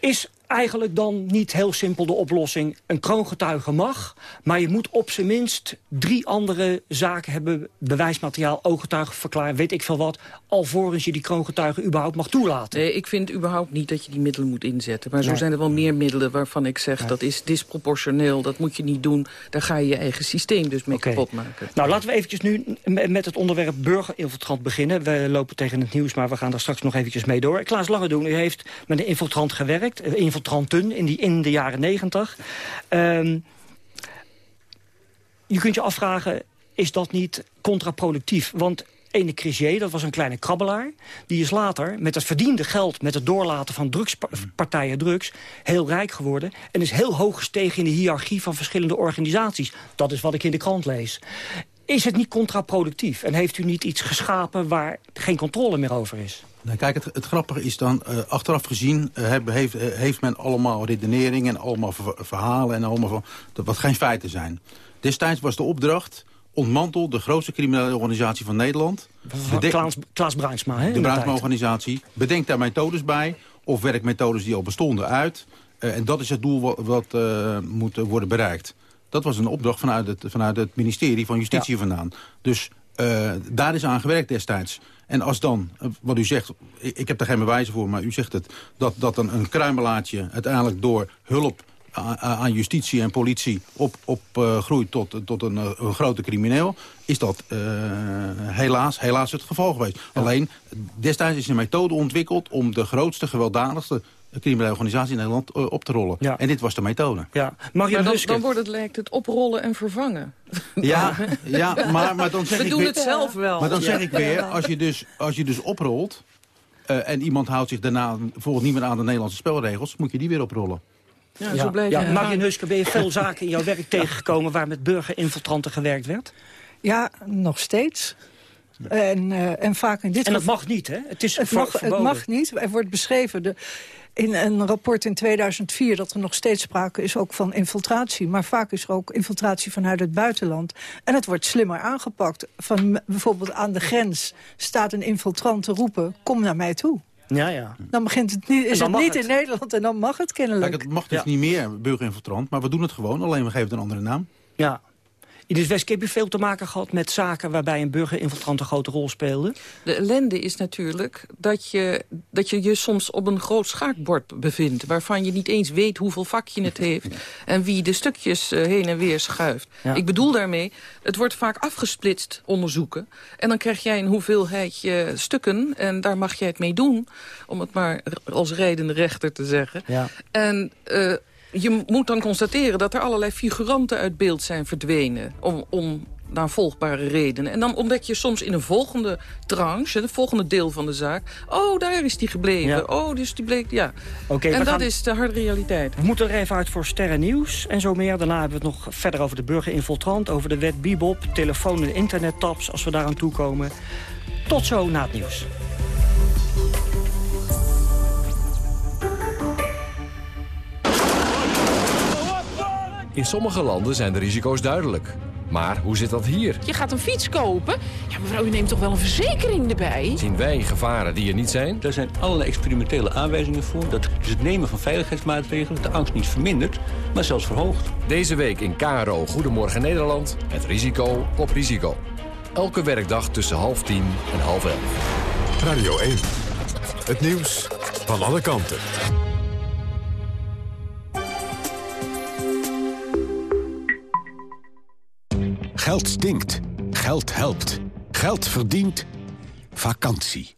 Is eigenlijk dan niet heel simpel de oplossing... een kroongetuige mag, maar je moet op zijn minst... drie andere zaken hebben, bewijsmateriaal, ooggetuigen verklaren... weet ik veel wat, alvorens je die kroongetuigen überhaupt mag toelaten. Nee, ik vind überhaupt niet dat je die middelen moet inzetten. Maar zo Nee. zijn er wel meer middelen waarvan ik zeg... dat is disproportioneel, dat moet je niet doen. Daar ga je je eigen systeem dus mee kapot maken. Nou, laten we eventjes nu met het onderwerp burgerinfiltrant beginnen. We lopen tegen het nieuws, maar we gaan daar straks nog eventjes mee door. Klaas Langedoen, u heeft met een infiltrant gewerkt. Eh, Infiltranten in, die, in de jaren negentig. Ehm, je kunt je afvragen, is dat niet contraproductief? Want ene Crissier, dat was een kleine krabbelaar... die is later met het verdiende geld... met het doorlaten van drugspartijen drugs... heel rijk geworden en is heel hoog gestegen... in de hiërarchie van verschillende organisaties. Dat is wat ik in de krant lees. Is het niet contraproductief? En heeft u niet iets geschapen waar geen controle meer over is? Nou, kijk, het, het grappige is dan, eh, achteraf gezien eh, heeft, eh, heeft men allemaal redeneringen... en allemaal ver- verhalen en allemaal van, dat wat geen feiten zijn. Destijds was de opdracht, ontmantel de grootste criminele organisatie van Nederland. Bede- Klaas, Klaas Bruinsma, hè? de. Bruinsma-organisatie. Bedenk daar methodes bij, of werk methodes die al bestonden uit. En dat is het doel wat, wat moet worden bereikt. Dat was een opdracht vanuit het, vanuit het ministerie van Justitie vandaan. Dus eh, daar is aan gewerkt destijds. En als dan, eh, wat u zegt, ik, heb daar geen bewijzen voor... maar u zegt het, dat, dat een, een kruimelaartje uiteindelijk door hulp aan justitie en politie op, op eh, groeit tot, tot een, een grote crimineel... is dat helaas, helaas het geval geweest. Alleen, destijds is een methode ontwikkeld... om de grootste, gewelddadigste criminele organisatie in Nederland eh, op te rollen. En dit was de methode. Ja. Maar dan, dan wordt het, lijkt het oprollen en vervangen. <laughs> Ja, ja maar, maar dan zeg We ik doen weer, het zelf wel. Maar dan Ja. zeg ik weer, als je dus, als je dus oprolt... eh, en iemand houdt zich daarna bijvoorbeeld niet meer aan de Nederlandse spelregels... moet je die weer oprollen. Ja, zo blijf je ja. herhalen. Marion Huske, ben je veel zaken in jouw werk <laughs> tegengekomen... waar met burgerinfiltranten gewerkt werd? Ja, nog steeds. En, eh, en vaak in dit En dat mag niet, hè? Het is het mag, het mag niet. Er wordt beschreven de, in een rapport in 2004... dat er nog steeds sprake is ook van infiltratie. Maar vaak is er ook infiltratie vanuit het buitenland. En het wordt slimmer aangepakt. Van, bijvoorbeeld aan de grens staat een infiltrant te roepen... kom naar mij toe. Ja, ja. Dan begint het niet, is dan het niet het. in Nederland en dan mag het kennelijk. Kijk, het mag dus niet meer burgerinfiltrant, maar we doen het gewoon. Alleen we geven het een andere naam. Ja. In het West heb je veel te maken gehad met zaken... waarbij een burgerinfiltrant een grote rol speelde? De ellende is natuurlijk dat je, dat je je soms op een groot schaakbord bevindt... waarvan je niet eens weet hoeveel vakje het heeft... en wie de stukjes eh, heen en weer schuift. Ja. Ik bedoel daarmee, het wordt vaak afgesplitst onderzoeken... en dan krijg jij een hoeveelheidje stukken... en daar mag jij het mee doen, om het maar als rijdende rechter te zeggen. Ja. En eh, je moet dan constateren dat er allerlei figuranten uit beeld zijn verdwenen... om, om naar volgbare redenen. En dan ontdek je soms in een volgende tranche, het volgende deel van de zaak... oh, daar is die gebleven. Ja. Oh, dus die bleek, ja. Oké, en dat gaan- is de harde realiteit. We moeten er even uit voor Sterren Nieuws en zo meer. Daarna hebben we het nog verder over de burgerinfiltrant... over de wet Bibop, telefoon- en internettaps, als we daaraan toekomen. Tot zo na het nieuws. In sommige landen zijn de risico's duidelijk. Maar hoe zit dat hier? Je gaat een fiets kopen. Ja, mevrouw, u neemt toch wel een verzekering erbij? Zien wij gevaren die er niet zijn? Daar zijn allerlei experimentele aanwijzingen voor... dat dus het nemen van veiligheidsmaatregelen de angst niet vermindert, maar zelfs verhoogt. Deze week in KRO Goedemorgen Nederland. Het risico op risico. Elke werkdag tussen half tien en half elf. Radio 1. Het nieuws van alle kanten. Geld stinkt. Geld helpt. Geld verdient. Vakantie.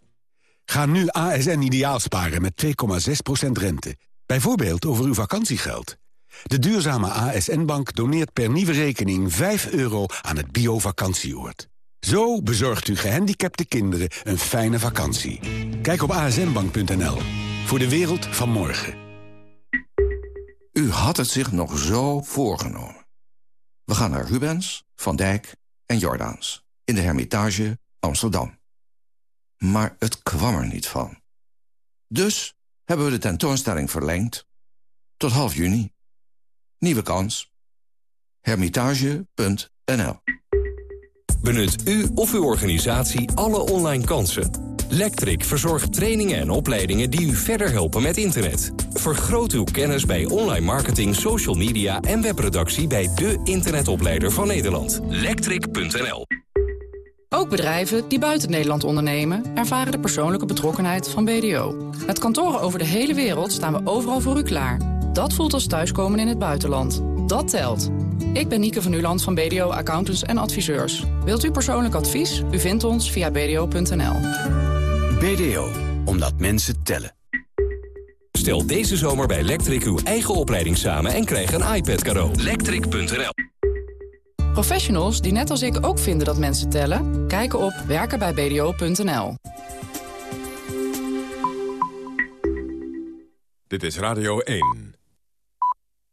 Ga nu ASN ideaal sparen met 2,6% rente. Bijvoorbeeld over uw vakantiegeld. De duurzame ASN-bank doneert per nieuwe rekening 5 euro aan het bio-vakantieoord. Zo bezorgt u gehandicapte kinderen een fijne vakantie. Kijk op asnbank.nl. Voor de wereld van morgen. U had het zich nog zo voorgenomen. We gaan naar Rubens, Van Dijk en Jordaans in de Hermitage Amsterdam. Maar het kwam er niet van. Dus hebben we de tentoonstelling verlengd tot half juni. Nieuwe kans. Hermitage.nl Benut u of uw organisatie alle online kansen. Lectric verzorgt trainingen en opleidingen die u verder helpen met internet. Vergroot uw kennis bij online marketing, social media en webproductie bij de internetopleider van Nederland. Lectric.nl Ook bedrijven die buiten Nederland ondernemen... ervaren de persoonlijke betrokkenheid van BDO. Met kantoren over de hele wereld staan we overal voor u klaar. Dat voelt als thuiskomen in het buitenland. Dat telt. Ik ben Nieke van Uland van BDO Accountants en Adviseurs. Wilt u persoonlijk advies? U vindt ons via bdo.nl. BDO, omdat mensen tellen. Stel deze zomer bij Lectric uw eigen opleiding samen en krijg een iPad cadeau. Lectric.nl Professionals die net als ik ook vinden dat mensen tellen... kijken op werkenbijbdo.nl. Dit is Radio 1.